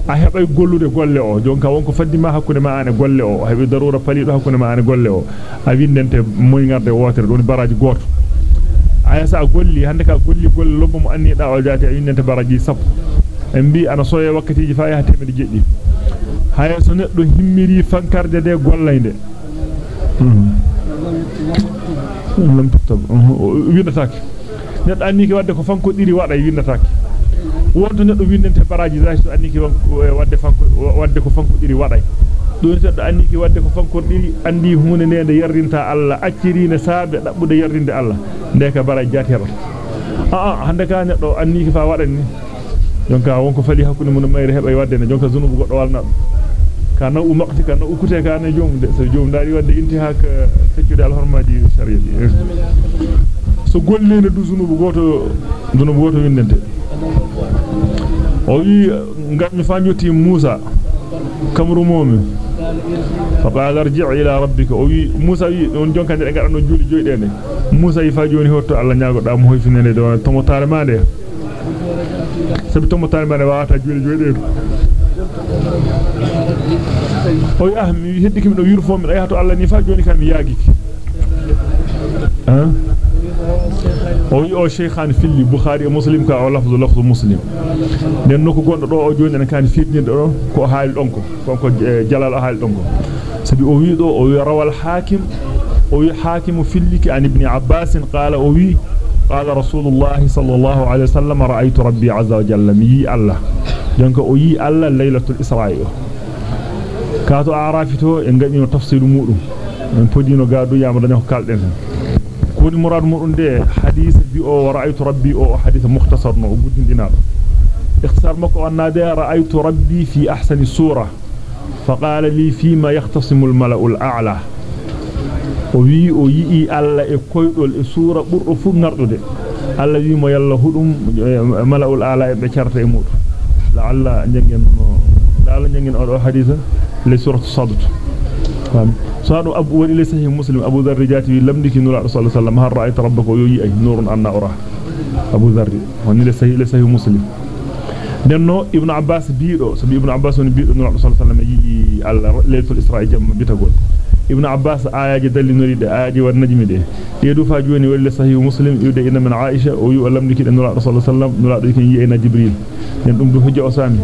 a hebay gollude golle o jonka wonko faddima hakkunde ma ane golle o hebi darura palido hakkunde ma ane golle o a windente moyngarde wotere don baraji goto aya sa golli hande ka golli golle lobbo mo anni da o jati a windente baraji sappo en bi ana soye wakkatiji fa ya temede jeddi haya so neddo himmiri fankarde de gollayde lam tutab windatake neddo anni ki wadde ko fanko diri wada windatake wonto neddo windente baraji zai so anni ki wadde fanko wadde ko fanko diri waday don seddo anni ki wadde ko fanko diri andi hunde nende yarrinta Allah accirine saabe dabbude yarrinde Allah ndeka baraji jati hebata a a hande ka neddo anni ki fa wadani jonka wonko fali hakkunde mun mayre hebay wadde ne jonka zunubu goddo walna kana u maqti kana u kute kana jom de so jom dari wadde intihak feccude alhormaji shariati so gollene du zunubu goto zunubu goto windente o wi ngam mi fañoti Musa kamru momi فقال ارجع إلى ربك أو موسى دون jonkande ngada no juli joydene musa yifa joni hotto alla nyaago da mo hoyfinene do to motare mande sabi to motare mande waata juli joydene o ah mi heddiki mi do yurfo mi ayato alla ni fa joni kam mi yaagiki ha o wi o shaykhan filli bukhari e muslim ka o lafzu lafzu muslim den noko gondo do o joni en kan fitninde do ko haali don ko ko jalal haali don ko sabi o wi do o wi rawal hakim o wi hakim filliki an ibn abbas qala o wi قال رسول الله صلى الله عليه وسلم رأيت ربي عز وجل مي الله donc o yi Allah laylatul isra'i kaato arafito en gadino tafsiru mudum en podino gaadu yama daño kodi murad mudum de hadith bi o ra'aytu rabbi o hadith mukhtasar no guddindina do اختصار مكو أن رأيت ربي في أحسن صورة فقال لي فيما يختصم الملأ الأعلى. وي ويي الله كويدول سورة بر فو نردده الله ويما يلا هدوم ملأ الأعلى بشرط يموت. لعل نجن لعل نجن أو حديثا لسورة الصدد صانو أبو وليس هي مسلم أبو ذر جاتي لم نكن نور صلى الله عليه وسلم هل رأيت ربك ويجي أي نور أن أراه أبو ذر وليس هي ليس هي مسلم لأنه ابن عباس بيرو سبي ابن عباس من بيرو نور صلى الله عليه وسلم يجي على ليلة الإسراء جم بتقول ابن عباس آية جدل نريد آية والنجم ده يدوفا جواني وليس هي مسلم يود إن من عائشة ويؤلم نكن نور صلى الله عليه وسلم نور ذلك يجي إن جبريل ينضم به جو سامي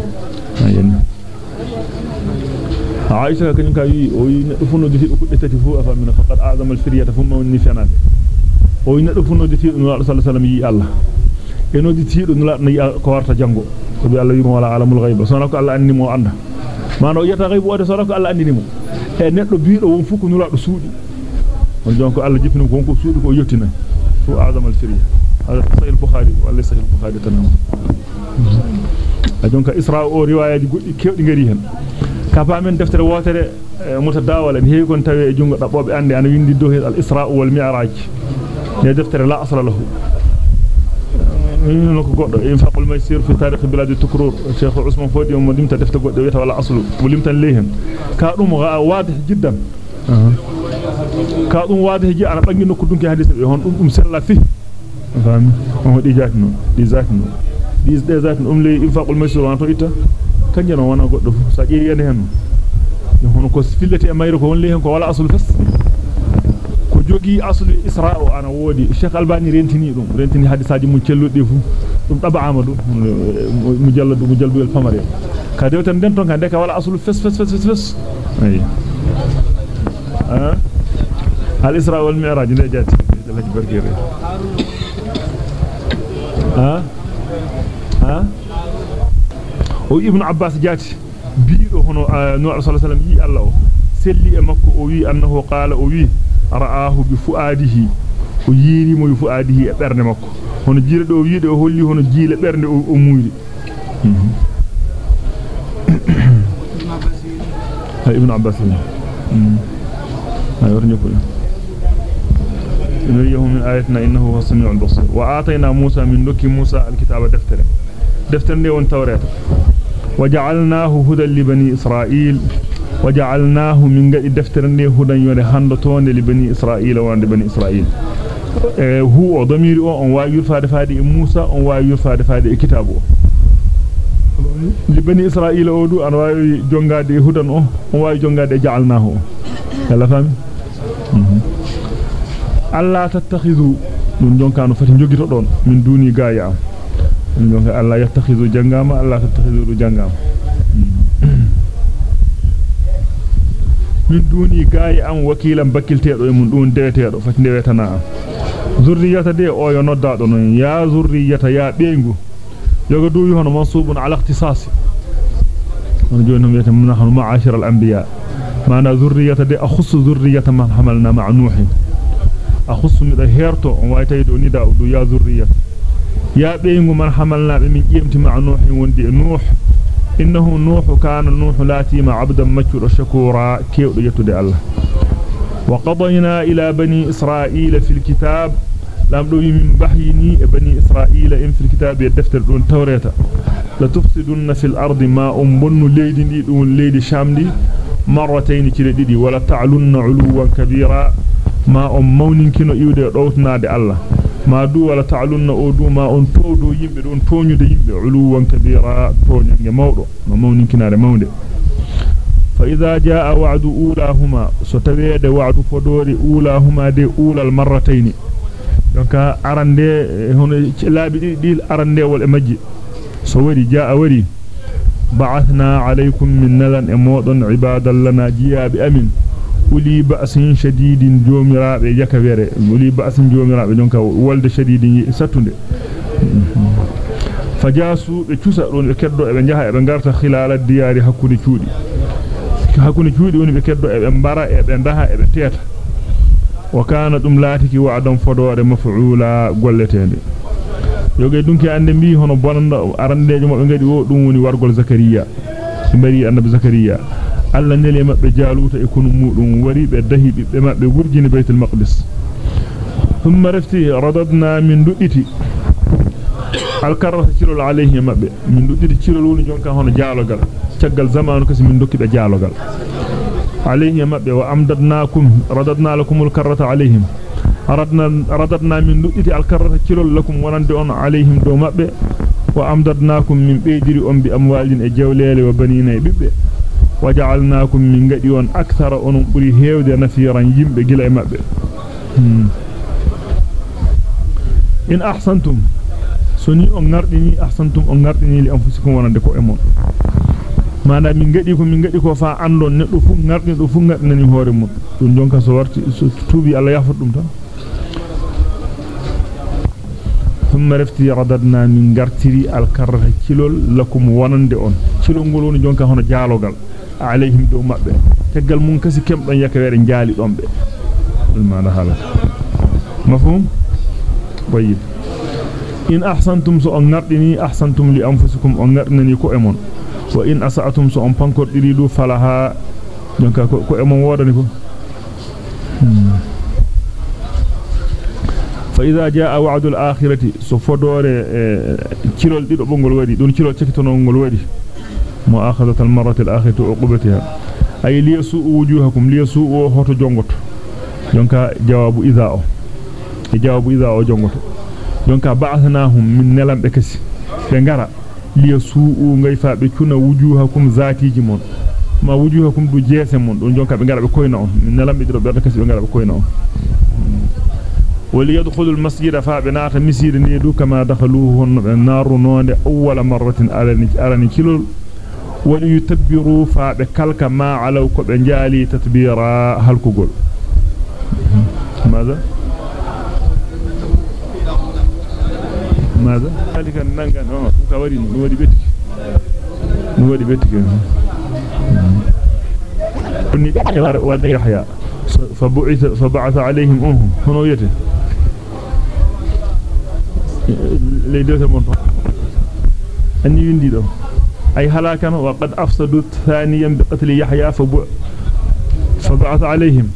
عائشة كان يكاي وينفنو دي فودتي فو أفا من فقط أعظم الفرية فما النسانات وينفنو دي تي الله صلى الله عليه الله. انو دي تي دو لا كو ورتا جانغو. سبي الله يوم ولا عالم الغيب. سنك الله أني مو اند ما نو يتا غيب ودي سنك الله أني مو إي ندو بيدو وون فوكو نولا دو سودي. اون دونك الله جيفنو كونكو سودي كو يوتينا. فو أعظم الفرية. هذا صحيح البخاري ولا صحيح البخاري تنم ادونك إسراء أو رواية دي غدي كيو دي غري هن كفامن دفتر واتر متداول هي كنت جونغ دابوب اندي أنا ويندي دو الاسراء والمعراج دفتر لا اصل له ينلو كغد ان فقل ما يصير في تاريخ بلاد التكرور الشيخ عثمان فودي ومديمته دفتر غد ويتا ولا اصل وليمت ليهم كادوم واضح جدا كادوم واضح جي أنا باغي نكو دونكي حديث هون دوم سلا في فهمي هو دي جاتنو دي زاتنو دي زاتنو ام لي ان فقل ما يصير انتو ايتا kanje no wana goddo fu sa jeri yende hen hono ko fillati e mayro ko won lehen ko wala aslu fas jogi aslu isra'u ana wodi sheikh albani rentini dum rentini hadisaaji mun celludi fu dum tabaama dum mujalladu mujalladu al famari ka dewtan den ton ka deka wala aslu fes fes fes fes ay ah al isra wal mi'raj ne jati dalaji barkere ha ha o ibn abbas jati biido hono no alaihi wasallam yi allah o selli e makko o wi annahu qala o wi ra'ahu bi fuadihi o yiri mo fuadihi e bernde makko hono jiire do wiide o holli hono jiile bernde o muuyri ibn abbas ay warñu ko نريه من آياتنا إنه هو السميع البصير وآتينا موسى من لك موسى الكتاب دفتر دفتر توراة وجعلناه هدى لبني إسرائيل. وجعلناه من قد دفترني هدى يوني هندتون لبني إسرائيل وعند بني إسرائيل. هو ضمير أن وايور فاد فاد موسى أن وايور فاد فاد كتابه. لبني إسرائيل أودو أن وايور جونغاد هدى أن وايور جونغاد جعلناه. يلا فهمي؟ alla tattakhizu dum jonkano fati jogito don min duni gaaya dum jonka alla yattakhizu jangama alla tattakhizu jangama min duni gaaya am wakilan bakilteedo e mun dum deweteedo fati dewetana am zurriyata de o yo noddado non ya zurriyata ya beengu yoga duwi hono mansubun ala ikhtisasi on joni non wiyata mun hanu ma'ashir al anbiya mana zurriyata de akhussu zurriyata man hamalna ma'a nuhin akhussu mi da herto on waytay do nida do ya zurriyat يا بين من حملنا من قيمت مع نوح وندي نوح. إنه نوح كان نوح لا تيم عبدا مكر شكورا كيو يتدي الله؟ وقضينا إلى بني إسرائيل في الكتاب. لم نوي من بحيني بني إسرائيل إن في الكتاب يدفتر دون توريتا. لتفسدن في الأرض ما أمبن ليدي دون ليدي شامدي. مرتين كرددي ولا تعلن علوا كبيرا. ما أمون كنو يودي روتنا دي الله. Ma du wala ta'lunna o du ma on towdo yimbe don toñude yimbe 'uluwan kabira toñange mawdo ma mawninkinaade mawnde fa idha jaa wa'du ulahuma so tawede wa'du fodori ulahuma de ulal marratayn donc arande hono laabi didi arande wol e majji so wari jaa wari بعثنا عليكم من نلن امودن عبادا لنا جياب امين ولي بأس شديد جومرابه يكبره ولي بأس جومرابه دونك ولد شديد ساتونde fajasu be cusa don be keddo e be jaha e be garta khilal diyari hakkude cuudi hakkude cuudi woni be keddo e be mbara e be ndaha e be teta wa kana dum latiki wa'dan fodore maf'ula golletende yoge dunki ande mbi hono bonanda arandejo mabbe ngadi o dum woni wargol zakariya bari annabi zakariya alla nele mabbe jaluta e kunu mudum wari be dahi bibbe mabbe wurjini baytul maqdis thumma rafti radadna min duditi alkarrata cilol alayhi mabbe min duditi cilol woni jonka hono jalogal tiagal zamanu kasi min dokki be jalogal alayhi mabbe wa amdadnakum radadna lakumul karrata alayhim aradna radadna min duditi alkarrata cilol lakum wonande on alayhim do mabbe wa amdadnakum min beediri on bi amwalin e jawlele wa banina e bibbe on buri heewde nafiran yimbe gila e mabbe in ahsantum soni on ngardini ahsantum on ngardini li anfusikum wonande ko e mon mana min gadi ko min gadi ko fa andon neddo fu ngardi do fu ngardani hoore mun dum jonka so warti so tubi Allah yafut dum tan ثم رفتي رددنا من غرتري الكره كيلول لكم ونند اون كيلول ngol woni jonka hono jaalogal عليهم دو mun kasi kemban yakawere jaali dombe ma na hala mafhum tayyib in ahsantum so on ngardini ahsantum li anfusikum on ngardani ko emon wa in asa'atum so on pankordiri du falaha jonka ko emon wodani ko fa idha jaa wa'du al-akhirati so fodore cilol dido bongol wadi don cilol cekitono ngol wadi mu'akhadhat al-marrat al-akhirati uqubatiha ay liyasu wujuhakum liyasu hoto jongoto jonka jawabu idha o e jawabu idha o jongoto jonka ba'athnahum min nelambe kasi be ngara liyasu ngay fa be cuna wujuhakum zatiji mon ma wujuhakum du jese mon don jonka be ngara be koyna on min nelambe dido be kasi be ngara be koyna on وليدخلوا المسجد فابنات مسير نيدو كما دخلوه النار نون أول مرة أرني كيلو وليتبروا فابكالك ما علو كبنجالي تتبيرا هلكقول ماذا؟ ماذا؟ ذلك النغان آه كوري نودي بيتك. نودي بيتك. كني ودا يحيى. فبعث فبعث عليهم. امهم هنا les deux mon anni windi do ay halakan wa fa فبعث عليهم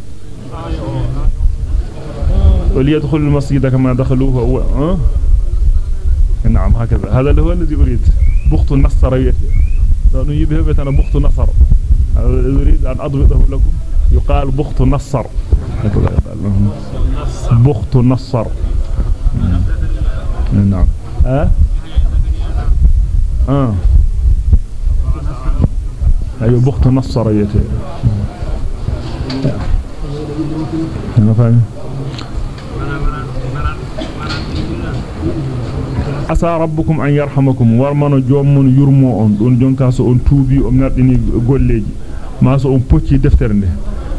وليدخل المسجد كما دخلوه هو؟ نعم هكذا هذا هو الذي أريد بخت النصر لأنه يبهبت أنا بخت نصر أريد أن أضبطه لكم يقال بخت النصر بخت النصر نعم. ها؟ ها. أيوه بخت نصر ايتي أنا فاهم. اسا ربكم أن يرحمكم. ورمن جوم يرمو أون. دون جونكا سو أون توبي اون نادني غوليجي. ما سو أون بوتي دفترني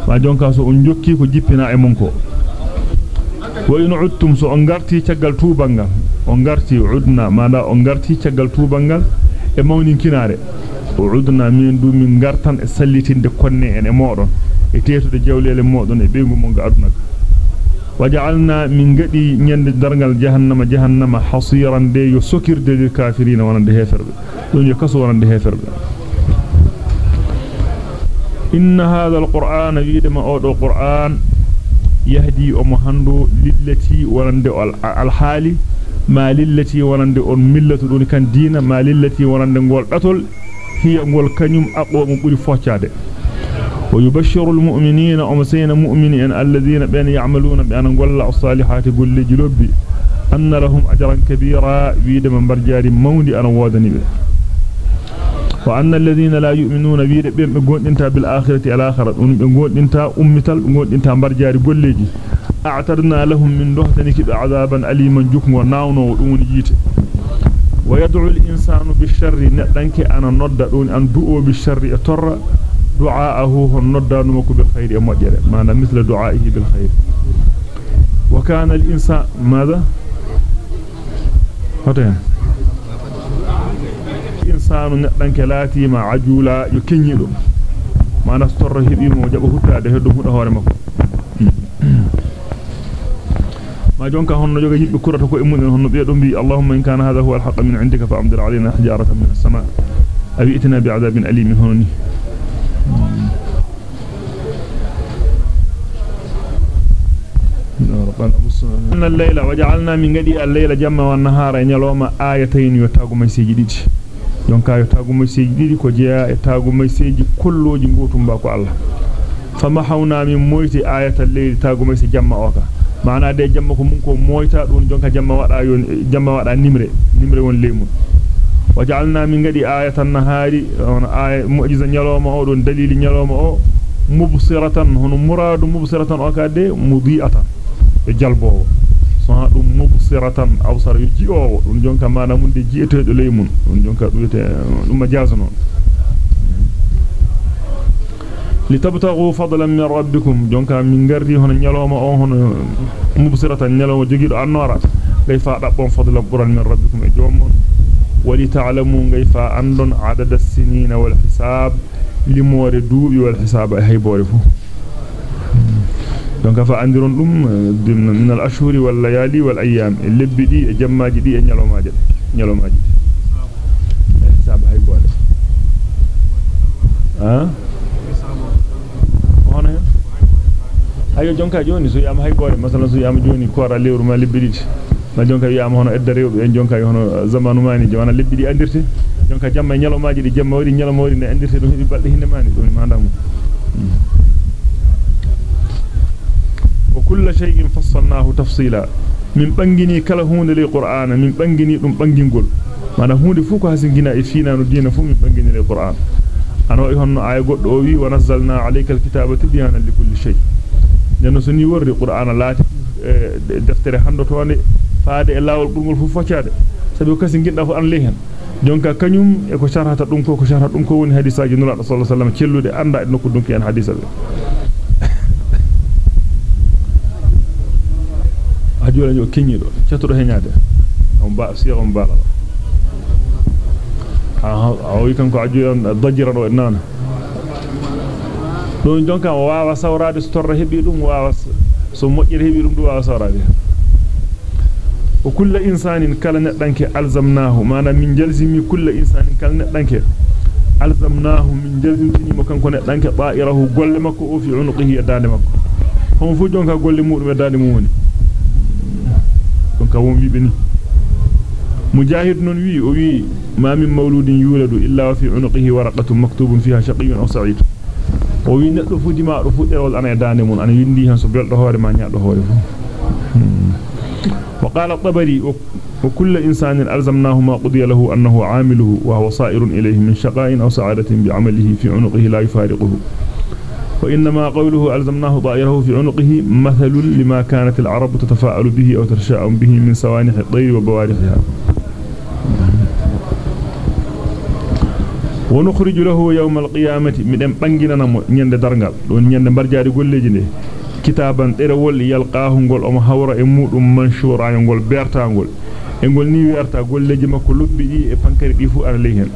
ما جونكا سو أون جوكي كو جيبينا اي مونكو وين عدتم سو اون غارتي تشغال توبانغا on garti udna mala on garti caggal tuubangal e mawninkinare udna min du min gartan e sallitinde konne en e modon e tetude jawlele modon e beegu mo aduna waja'alna min gadi nyande dargal jahannama jahannama hasiran de yo sokirde lil kafirin wonande heferbe don yo kaso wonande heferbe yidama o do qur'an yahdi o mo hando lillati wonande alhali ma lillati wonande on millatu dun kan diina ma lillati wonande gol datol hiya gol kanyum aqo mo buri foccade ويبشر المؤمنين أمسين مؤمنين الذين بين يعملون بأن قل الصالحات قل جلوبي أن لهم أجرا كبيرا بيد من برجار مودي أنا وادني به. وأن الذين لا يؤمنون بيد بيقول انت بالآخرة الآخرة. بيقول انت أمتل بيقول انت برجار قلجي أعترنا لهم من دهتنك عذابا أليما جكم وناون ودون جيت. ويدعو الإنسان بالشر نتنك أنا نردون أن دعو بالشر أتر. دعاءه هنودان مكو بالخير مجره معنى مثل دعائه بالخير. وكان الإنسان ماذا؟ هتين الإنسان ندانك لاتي ما عجولا يكنيدو ما نستر هبيمو جابو هتاده heddo hudo hore makko ما جوغا يبbe kurata ko e mun honno be do bi allahumma in kana hadha huwa al-haqq min 'indika fa'amdir 'alaina hijaratan min as-sama' aw itina bi'adabin alimin honni أن الليل وجعلنا من قدي الليل جمع والنهار ينلوم آيتين يتاغو ميسيجي ديدي يونكا يتاغو ميسيجي ديدي كو جيا يتاغو ميسيجي كلوجي غوتum باكو الله. فمحونا من مويتي آية الليل تاغو ميسي جمع أوكا. معنى دي جمع ko mun ko moyta dun jonka jamma wada yon jamma wada nimre nimre won lemun وجعلنا من قدي آية النهار آية معجزة نيالوما أو دون دليل نيالوما أو مبصرة هن مراد مبصرة أو كادي مضيئة jalbowo so ha dum mubsiratan awsar ji'owo dum jonka mana mun de ji'etedo ley mun dum jonka dum majaz non litabtaghu fadlan min rabbikum jonka min gardi hono nyaloma on hono mubsiratan nyaloma jogido annora gay fa dabbon fadlan buran min rabbikum e jommon wali ta'lamu gay fa andon adada as-sinina wal hisab limore duubi wal hisaba e haybore fu donc fa andiron dum min al ashhuri wal layali wal ayyam lebbi di e jammaaji di e nyalomaaje nyalomaaji hisab hay boole ha hono hen ayo jonka joni so yama hay boole masalan so yama joni kora lewru ma lebbi di ma jonka yama hono edda rewbe en jonka hono zamanu mani jona lebbi di andirte jonka jamma e nyalomaaji di jamma wadi nyaloma wadi ne andirte dum hebi balde hinde mani dum mandamu وكل شيء فصلناه تفصيلا من بانغيني كلا هوند لي قران من بانغيني دum bangingol mana hunde fu ko hasingina e fiina no diina fu min bangini le qur'an ano e ay goddo o wi wa nazzalna alayka alkitaba tibyanan likulli shay nenno so ni worri qur'ana laati deftere handotone faade e lawol burgol fu foccaade sabi ko kasi ginda fu an le hen jonka kanyum e ko sharhata dum ko ko sharhata dum ko woni hadisaaji nula sallallahu alaihi wasallam cellude anda e nokku dunki en hadisabe ajola nyo kenyido catudo henyade on ba si on bala ah awi kanko ajola dajirado nana don jonka waawa sawraade so torra hebi dum waawa so mojjere hebi dum du waawa sawraade o kullu insanin kala neddanke alzamnahu mana min jalzimi kullu insanin kala neddanke alzamnahu min jalzimtini mo kanko neddanke ba'irahu golle makko o fi unuqihi e dande makko hon fu jonka golle mudum e dande mum woni donc won wiibe ni mujahid non wi o wi ma min mawludin yuladu illa fi unuqihi waraqatun maktubun fiha shaqiyyun aw sa'id o wi neddo fu dima do fu derol ana dande mun ana windi han so beldo hoore ma nyaado hoore fu وقال الطبري وكل إنسان ألزمناه ما قضي له أنه عامله وهو صائر إليه من شقاء أو سعادة بعمله في عنقه لا يفارقه وإنما قوله ألزمناه ضائره في عنقه مثل لما كانت العرب تتفاعل به أو تتشاءم به من سوانح الطير وبوارحها ونخرج له يوم القيامة من بانجنا نيند درغال دون نيند برجاري golleji ne kitaban derewol yalqahu gol o hawra e mudum manshura ngol bertangol e gol ni werta golleji makko lobbi di e pankari di fu ana ley hen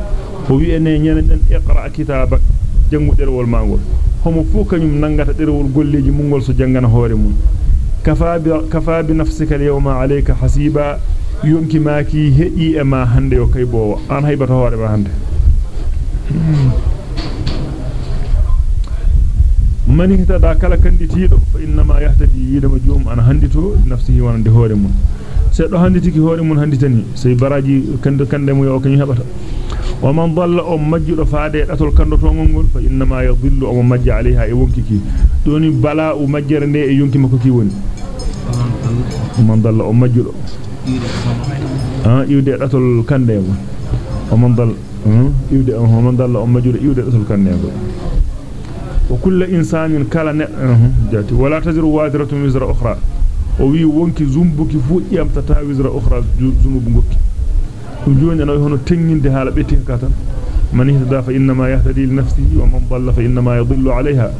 o wi ene nyene den iqra kitabak jangu derewol mangol homo fu kanyum nangata derewol golleji mungol so jangana hoore mun kafa bi kafa bi nafsika al-yawma alayka hasiba yonki maki heji e ma hande o kay bowa an haybata hoore ma hande man ihtada kala kanditido fa inna ma yahtadi yidama joom ana handito nafsihi wonande hoore mun seddo handitiki hoore mun handitani sey baraji kande kande mu yo kany hebata ومن ضل أم مجد فادي أتول كندو تونغول فإنما يضل أم مجد عليها إيونكي دوني بلاء مجر ني يونكي مكوكي وني ومن ضل أم مجد ها يودي أتول كندو ومن ضل يودي ومن ضل أم مجد يودي أتول كندو وكل إنسان كلا جاتي ولا تزر وازرة وزر أخرى وي وونكي زومبوكي فو يامتتا وزر أخرى زنوب غوكي dum joni no hono tenginde hala betti ka tan man ihtada fa inma yahtadi li nafsihi wa man dalla fa inma yadhillu alayha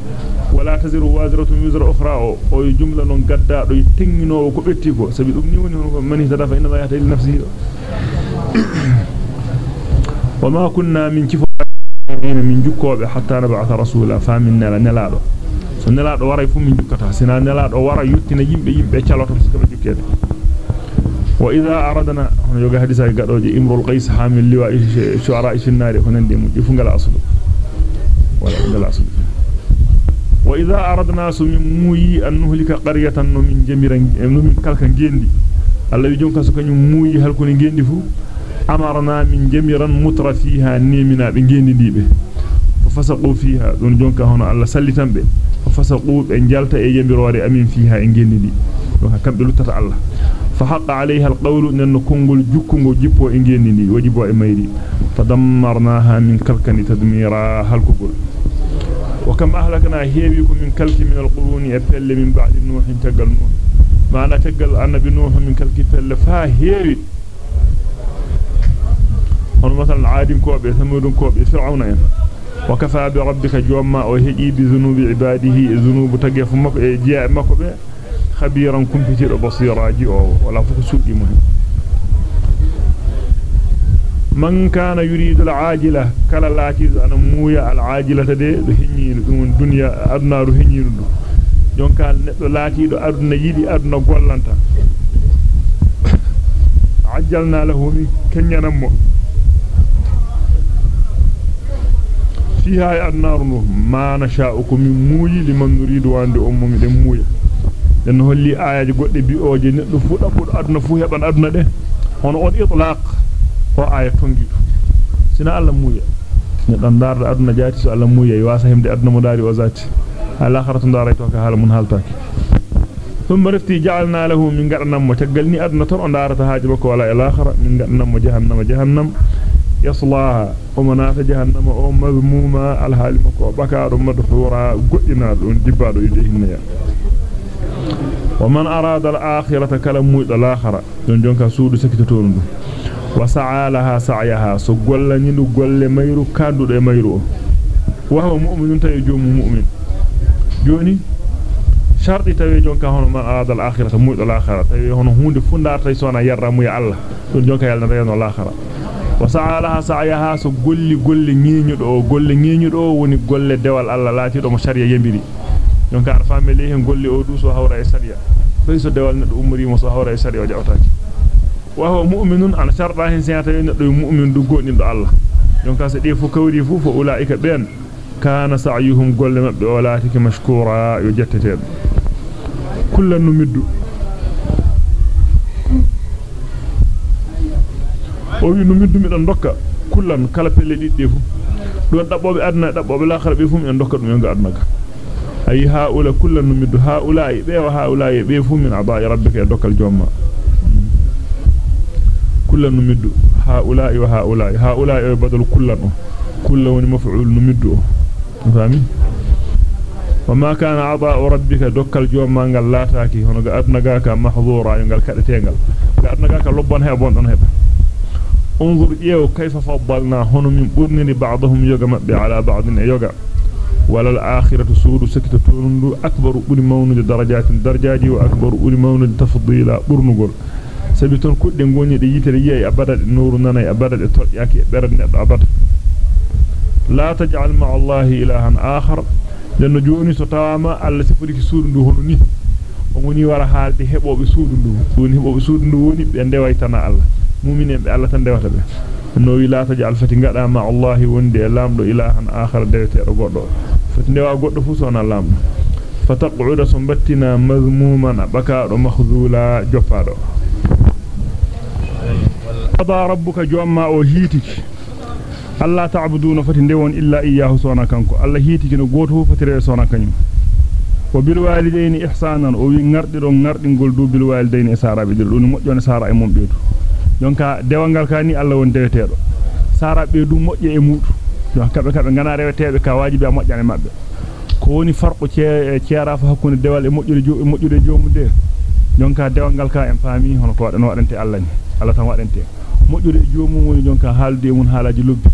wala taziru wazratun wizra ukhra o jumla non gadda do tenginowo ko betti ko sabi dum ni woni hono man ihtada fa inma yahtadi li nafsihi وما كنا من كفارين من جكوبة حتى نبعث رسولا. فامنا نلادو. Wara fu min jukkata sina nelaado wara yuttina yimbe yimbe cialoto ko be jukkede وإذا أردنا هنا يوجد حديث قدوج إمر القيس حامل لواء شعراء النار. هنا دي مجفون قال أصل ولا قال أصل وإذا أردنا سمي موي أن نهلك قرية من جميرا من كالكا جندي الله يجونك سكن موي هل كن جندي فو؟ أمرنا من جميرا متر فيها نيمنا بجندي ديبه. ففسقوا فيها. دون جونك هنا الله سلتن به ففسقوا بن جالتا اي جميروري أمين فيها إن جندي دي وكم لتت الله. فحق عليها القول نن كونغول جوكونغو جيبو انغيني وجيبو اي ميري فدمرناها من كلكن تدميرا هلكغول وكم أهلكنا هيبيكم من كلك من القرون يفل من بعد نوح تقل نوح. معنى تقل النبي نوح من كلك فل فا هيبي هون مثلا عاد كوبي ثمود كوبي فرعون يعني. وكفى بربك جوما وهجي بذنوب عباده ذنوب تقف مكو جاء مكو خبيرا كمبيوتر بصيراجي أو ولا فك سودي مهم. من كان يريد العاجلة كلا لاتيز أنا مويا العاجلة دي هنين دون دنيا أدنى هنين دو جون كان لاتي دو أدنى يدي أدنى قولانتا. عجلنا له من كنيا نمو. فيها النار ما نشاؤكم موي لمن نريد وان دي امم دي موي لأنه لي اياج غد بي أو جي ندو فو دبو ادنا فو هبن ادنا دي هون اون اطلاق هو اي تونغي سينا الله موي ندان دار ادنا جاتي الله موي وا سهم دي ادنا مداري وزاتي الاخره دار اي توك حال من حالتك ثم رفتي جعلنا له من غرنم تجلني ادنا تر دارت حاجبك ولا الاخره من غرنم جهنم جهنم, جهنم jahannama o mazmuma al-halim ko bakaado madhura goddina don dibbaado yide hinna ومن أراد الآخرة مويد الآخرة دون جونكا سودو سكتتون وسعى لها سعيها سقول نيدو قول ميرو كادو دي ميرو وهو مؤمن تيجوم مؤمن جوني sharti tawi jonka hono man arada al akhirata muydo al akhirata tawi hono hunde fundar tay sona yarra muy Allah don jonka yalla reno al so golli golli ngeñudo o golle ngeñudo woni golle dewal Allah laati do mo sharia yembiri donc ar famele hen golli o du so hawra e sharia fay so dewal neddo umri mo so hawra e sharia o jawtaaki wa huwa mu'minun an sharda hen seyata neddo mu'min du godindo Allah donc so de fu kawri fu fo ulaika ben kana sa'yuhum golle mabbe o laatiki mashkura yo jettete kullan numiddu wi numiddu mi don dokka kullan kala pelle didde fu. Don dabbobe adna dabbobe laakhara be fu mi dokka dum yo adna ka. أي هؤلاء كل نمد هؤلاء بي وهؤلاء بيفو من أعضاء ربك يدك الجمع كل نمد هؤلاء وهؤلاء هؤلاء بدل كل كل مفعول نمد فاهمين وما كان أعضاء ربك دك الجمع قال لا تاكي هنا أدنغاك محظورا ينقل كالتينقل أدنغاك لبان هيبون أنهب انظر إيو كيف فضلنا. هنا من برنني بعضهم يوغا على بعض يوغا. ولا الآخرة سود سكت تونو أكبر أولي مون درجات درجاجي وأكبر أولي مون تفضيلا. برنغول سبيتون كل غوني دي يتري يي أبدا. نور نانا أبدا. تولياكي برد أبدا. لا تجعل مع الله إلها آخر. لأن جوني ستاما. الله سفريك سود ندو ومني ورا حالدي هبوبي سود ندو وني هبوبي سود ندو وني بي ndewaytana Allah mu'minen be Allah tan dewata be no wi la tajal fati ngada ma Allah wonde lamdo ilahan akhar dewete do goddo fati ndewa goddo fu sona lamdo fataq'uda sumbatina mazmuman bakaado makhzula joppaado qada rabbuka jomma o hitiki alla ta'buduna fati ndewon illa iyyahu sona kanko alla hiitikino goto fu fatire sona kanyum e dum mojjone sara e mum beedu donka dewangal kani alla won dewetedo sarabe du mojje e mudu don kabe kabe ngana rewetebe ka wajibi a mojjane mabbe ko woni farqu ciara fa hakkunde dewal e mojjude jo e mojjude jomude donka dewangal ka en faami hono ko wadano wadante alla ni alla tan wadante mojjude jomum woni donka haalde mun haalaji lobbi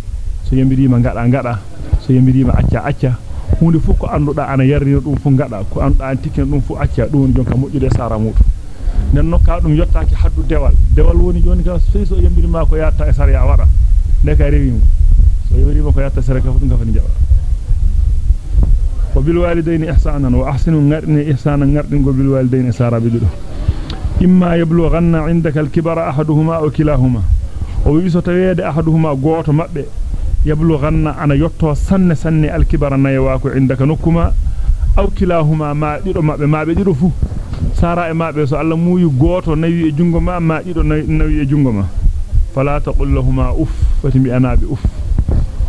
so yambirima ngada ngada so yambirima acca hunde fu ko anduda ana yarrina dum fu ngada ko anduda an tikkina dum fu acca dum jonka mojjude sara mudu nen nokka dum yottaaki haddu dewal dewal woni joni ka sey so yambirima ko yatta e sariya wada de ka rewimo so yambirima ko yatta sariya ka fu ngafani jawa wa bil walidayni ihsanan wa ahsinu ngarni ihsanan ngardingo bil walidayni sara bidudo imma yablughanna indaka al-kibara ahaduhuma aw kilahuma o wi so tawede ahaduhuma goto mabbe ko indaka nokuma aw kilahuma ma dido mabbe mabbe dido fu sara e mabbe so Allah muuyi goto nawi e jungo ma ma dido nawi e jungo ma fala taqul lahumu uff fati bi anabi uff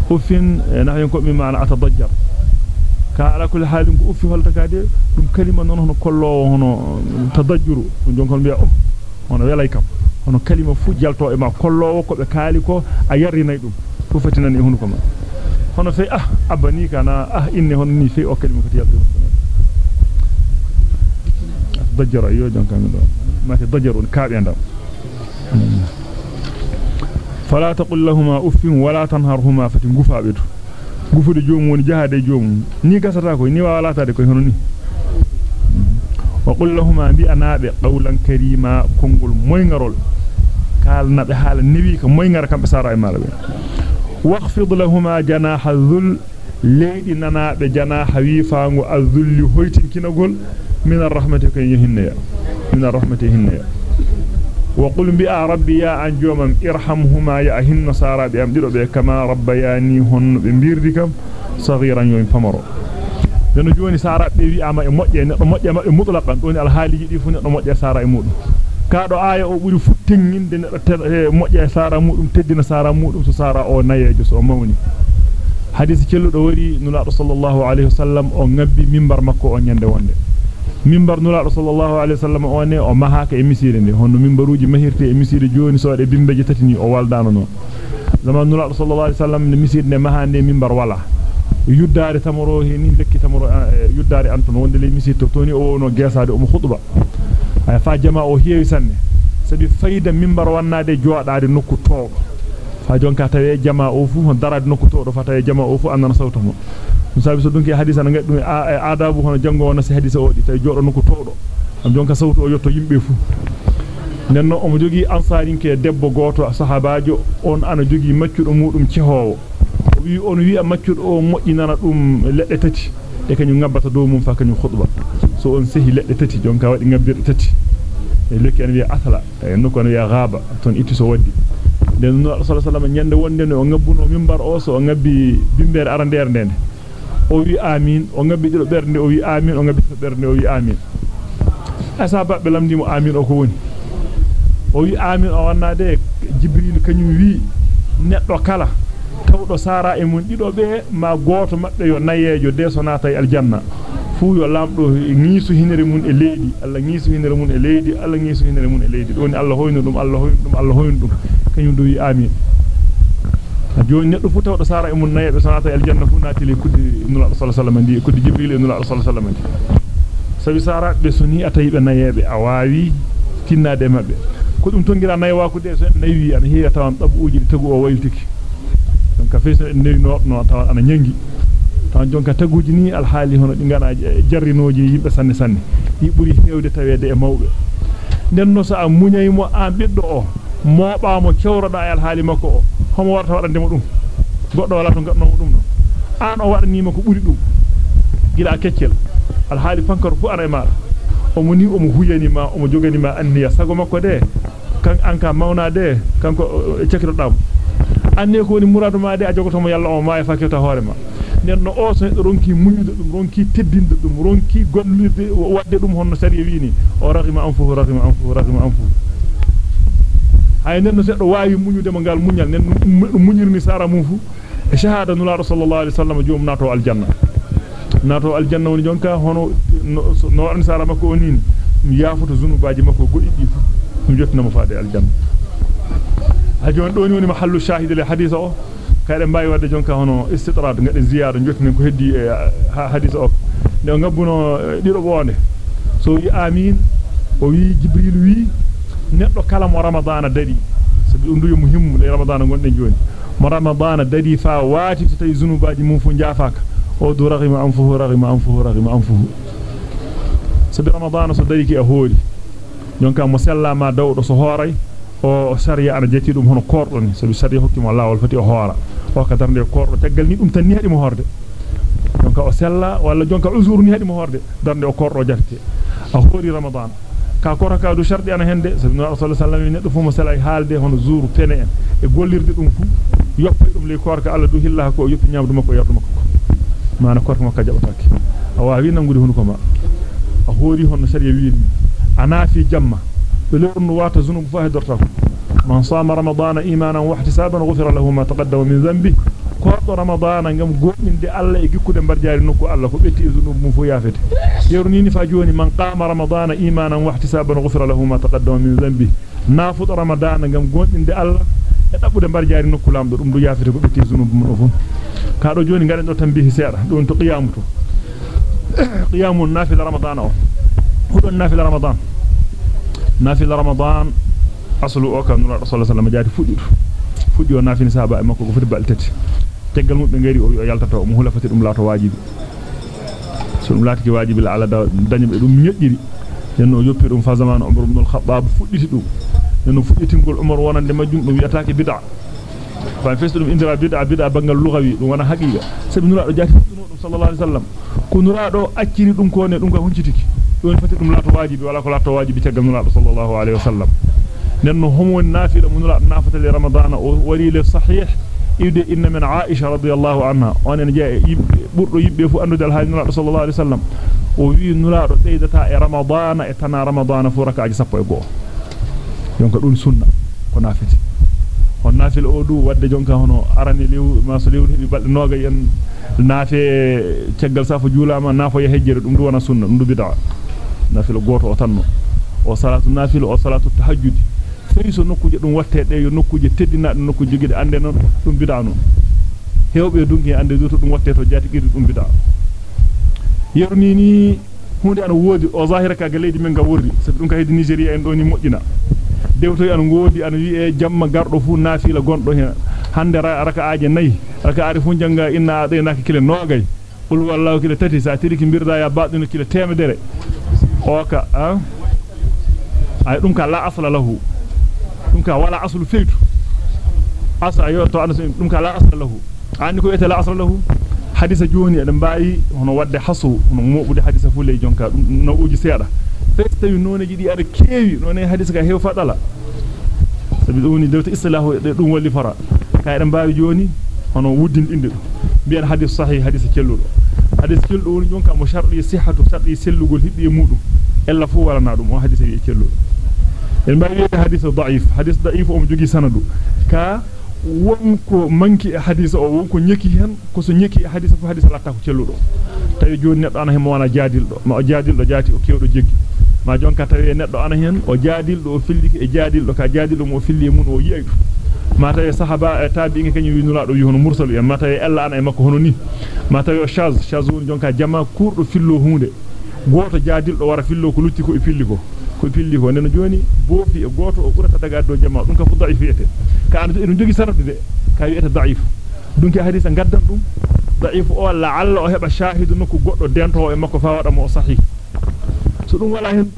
uffin nahyon ko mi maana atadajjar ka ala kulli halin ko uffi holta kade dum kalima non hono kollowo hono tadajjuru jonkon biya oh hono welay kam hono kalima fu jalto e ma kollowo ko fu fatinan e hunuko ma hono fe ah abani kana ah inni hono ni fe o kalima ko tiyal dum dajjara yo jonkan do ma te dajjarun kaabe ndam fala taqul lahumu uffin wala tanharhuma fati ngufaabe to gufude joomum woni jahade joomum ni gasata ko ni wala tade ko hono ni wa qul lahum bi anabe qawlan karima kongol moyngarol kalna be hala newi ko moyngar kambe sara e malabe واخفض لهما جناح الذل. ليدي نانا به جناح ويفانغو الذل هويتينكينغول من الرحمة كينهنيا من الرحمة هنيا وقل بي ربي يا ان جومم ارحمهما يا هن نصارى بام ديرو به كما ربياني هن بمبيرديكم صغيرا يوم فمرو دنا جوني سارا بي اما مودي مودي مطلقا دوني الحالي دي فوني مودي سارا مودو kaado aya o buri futtenginde neddo modje sara mudum teddina sara mudum so sara o nayejo so mawni hadisi celludo wari nulaado sallallahu alaihi wasallam o ngabbi mimbar makko o nyande wonde mimbar nulaado sallallahu alaihi wasallam o ne o mahaka e misire ne hono mimbaruji mahirte e misire joni so de bimbeje tatini o waldano non zaman nulaado sallallahu alaihi wasallam ne misire ne mahande mimbar wala yuddare tamoro ni lekki tamoro yuddare anton wonde le misire to toni o wono gesade o mo khutba fa jama o heewi sanne. Sabi fayda mimbar wannade joodade nokku toodo fa jonka tawe jama o fu hon darade nokku toodo fa tawe jama o fu annana sawta mo. Sabi so dunki hadisa na ngaddu adabu hono jango wona si hadisa o di tay jodo nokku toodo am jonka sawtu o yotto yimbe fu nenno o mo jogi ansaarinke debbo goto sahabaajo on ana jogi maccudo mudum cehowo o wi on wi maccudo o mojjinana dum ledde tati e kanyum ngabbata do mum fa kanyum khutba so on sehi ledde tati jonka wadi ngabbirde tati e lekki en wi atala e nokko en wi ghaba ton itti so waddi den no sallallahu alaihi nyande wonde no ngabbuno mimbar o so ngabbi bimbere arandere ndende o wi amin o ngabbi dido bernde o wi amin o ngabbi dido bernde o wi amin asaba be lamdimo amin o ko woni o wi amin o wannade jibril kanyum wi neddo kala tawdo sara e mun dido be ma goto mabbe yo nayejo de so nata e aljanna fu yo lamdo ngiisu hinere mun e leedi alla ngiisu hinere mun e leedi alla ngiisu hinere mun e leedi doni alla hoyno dum alla hoyno dum alla hoyno dum kanyum do wi amin joni neddo fu tawdo sara e mun nayebe so nata e aljanna fu natili kuddi ibn sallallahu alaihi wasallam kuddi jibril ibn sallallahu alaihi wasallam sabi sara be soni atayibe nayebe a waawi tinnade mabbe ko dum tongira naywa ko de nayi an heeya tawan dabuuji tagu o wayltiki donc ka feeso en newi no no tawan ana nyangi tawan jonka taguji ni al hali hono di ngana jarrinoji yimbe sanne sanne yi buri heewde tawede e mawbe den no sa munyay mo an biddo o mooba mo cewroda e al hali makko o homo warta wadande mo dum goddo wala to gadno mo dum no an o wadanima ko buri dum gila keccel al hali fankar fu ana e ma o mo ni o mo huyani ma o mo jogani ma anniya sago makko de kan anka mawna de kanko cekiro dam anne ko woni muradu ma de a jogoto mo yalla o ma e faketa hoore ma nenno o so ronki muñude dum ronki teddinde dum ronki gollirde wadde dum honno sariya wini o raghima anfu raghima anfu raghima anfu hay nenno seddo waawi muñude mo gal muñal nen muñirni sara mum fu e shahada nula sallallahu alaihi wasallam joom nato aljanna nato aljanna woni jonka hono no an sara makko onini yaafuto zunubaji makko godidi fu dum jottina mo faade aljanna ha jon doni woni mahallu shahid li hadith o kayde mbawi wadde jonka hono istitrad ngaden ziyara jottinen ko heddi e hadith o de ngabbuno dido bonde so wi amin o wi jibril wi neddo kala mo ramadana dari sabi dum duyo muhimmu le ramadana gonden joni mo ramadana dari fa wati to tay zunubaji mum fu jaafaka o du raghima anfuhu raghima anfuhu raghima anfuhu sabi ramadana so dari ki a hoori jonka mo sellama dawdo so hooray o sariya ana jetti dum hono kordo ni sabi sariya hokki mo lawol fati o hoora o ka darnde kordo taggal ni dum tan ni hadi mo horde jonka o sella walla jonka uzur ni hadi mo horde darnde o kordo jarte a hoori ramadana ka kora ka du shardi ana hende sabi rasul sallallahu alaihi wasallam neddo fu mo selay haalde hono zuru pene en e gollirde dum fu yoppay dum le korka alla du hillaha ko yoppi nyamdu makko yardu makko mana korka makka jabatake a waawi nangude hunuko ma a hoori hono sariya wiini anafi jamma لأن وات زنوب فهدرته من صام رمضان إيمانا واحتسابا غفر له ما تقدم من ذنبه. كوات رمضان يوم قوم من دي الله يجيكو دم برجال نكو الله فبيت زنوب مفيافت يرنيني فاجوني من قام رمضان إيمانا واحتسابا غفر له ما تقدم من ذنبه. نافط رمضان يوم قوم من دي الله. يتبو دم برجال نكو لامدو دم دو يافت فبيت زنوب منوفون كارو جوني غالين دو تنبيه سيارة. دون تقيامته قيام النافل رمضان هو النافل رمضان. ما في رمضان. اصله أو كان الرسول صلى الله عليه وسلم جاءت فوديو فوديو نافي نسابا مكو كو فوديو بالتت تيغال مودو غيري أو يالتاتو مو حلفاتي دوم لاتو واجب. سون لاتي واجب على دانيو دوم نيجيري ينو يوبي دوم فازمان عمر بن الخطاب فوديتي دوم ينو فوديتي غول عمر وناند ماجوم دوم يتاكي بدع. فإن فيس دوم اندرا بدع بدع بانغال لغوي دوم وأنا حقيقة. سبي نورا دو جاتي صلى الله عليه وسلم. كو نورا دو أكيري دوم كوني دوم كو هونتيتيكي nafila munula nafata li ramadan o wari le sahih ide inna min aisha radiyallahu anha onen jee burdo yibbe fu andude al hadin sallallahu alaihi wasallam o wi nula do beydata e ramadan e tana ramadan fu rakaaji sappo e go jonka dun sunna ko nafiti on nafil o du wadde jonka hono arani lew ma so lew hebi balde noga en nafe ceggal safu julama nafo ye hejjere dum du wana sunna dum du bid'a nafil goto o tanno o salatu nafil o salatu tahajjudi feri so nokkuje dum watte de yo nokkuje teddina dum nokkuje jogide ande non dum bid'a non hewbe dungi ande do to dum watte to jati giri dum bid'a yerni ni hunde an wodi o zahira ka ga leydi men ga wordi sabi dum ka hedi Nigeria en doni mojjina dewto an ngodi an wi e jamma gardo fu nafila gondo hen hande raka aaje nay raka ari fu janga inna adinaka kile nogay qul wallahu kile tati sa tiriki birda ya baadino kile temedere oka ay dum ka la asla lahu dum ka wala aslu feytu asa yo to an dum ka la asla lahu anni ko ete la asla lahu hadisa joni eden bayi hono wadde hasu hono mobude hadisa fu ley jonka dum no uji seeda tawi noneji di ada keewi non hadis ka hew fadala sabi doni dewta islahu dum walli fara kayden baawi joni hono wuddin inde bi'an hadis sahih hadis celludo hadis celludo woni jonka mo sharri sihhatu sharri sellugol hibbi e mudum ella fu wala na dum o hadis e celludo en baawi hadis da'if hadis da'if o mo jogi sanadu ka wonko manki e hadis o wonko nyeki hen ko so nyeki e hadis fu hadis latta ko celludo tawi joni neddo ana hen mo wana jaadildo ma o jaadildo jaati o kewdo jeggi ma jonka tawi neddo ana hen o jaadildo o filliki e jaadildo ka jaadildo mo filli mun o yi'aydu ma tawi sahaba e tabi'in kany wi nula do wi hono mursal en ma tawi ella ana e makko hono ni ma tawi o shaz shaz woni jonka jama kurdo fillo hunde goto jaadildo wara fillo ko lutti ko e filli ko ko pilli ko nen joni bofi e goto o burata daga do jama dum ka fu da'if yete ka an dum jogi sanadu de ka wi'ata da'if dum ke hadisa gaddan dum da'if o la'alla o heba shahidu nokku goddo dento e makko fa wada mo sahih so dum wala hen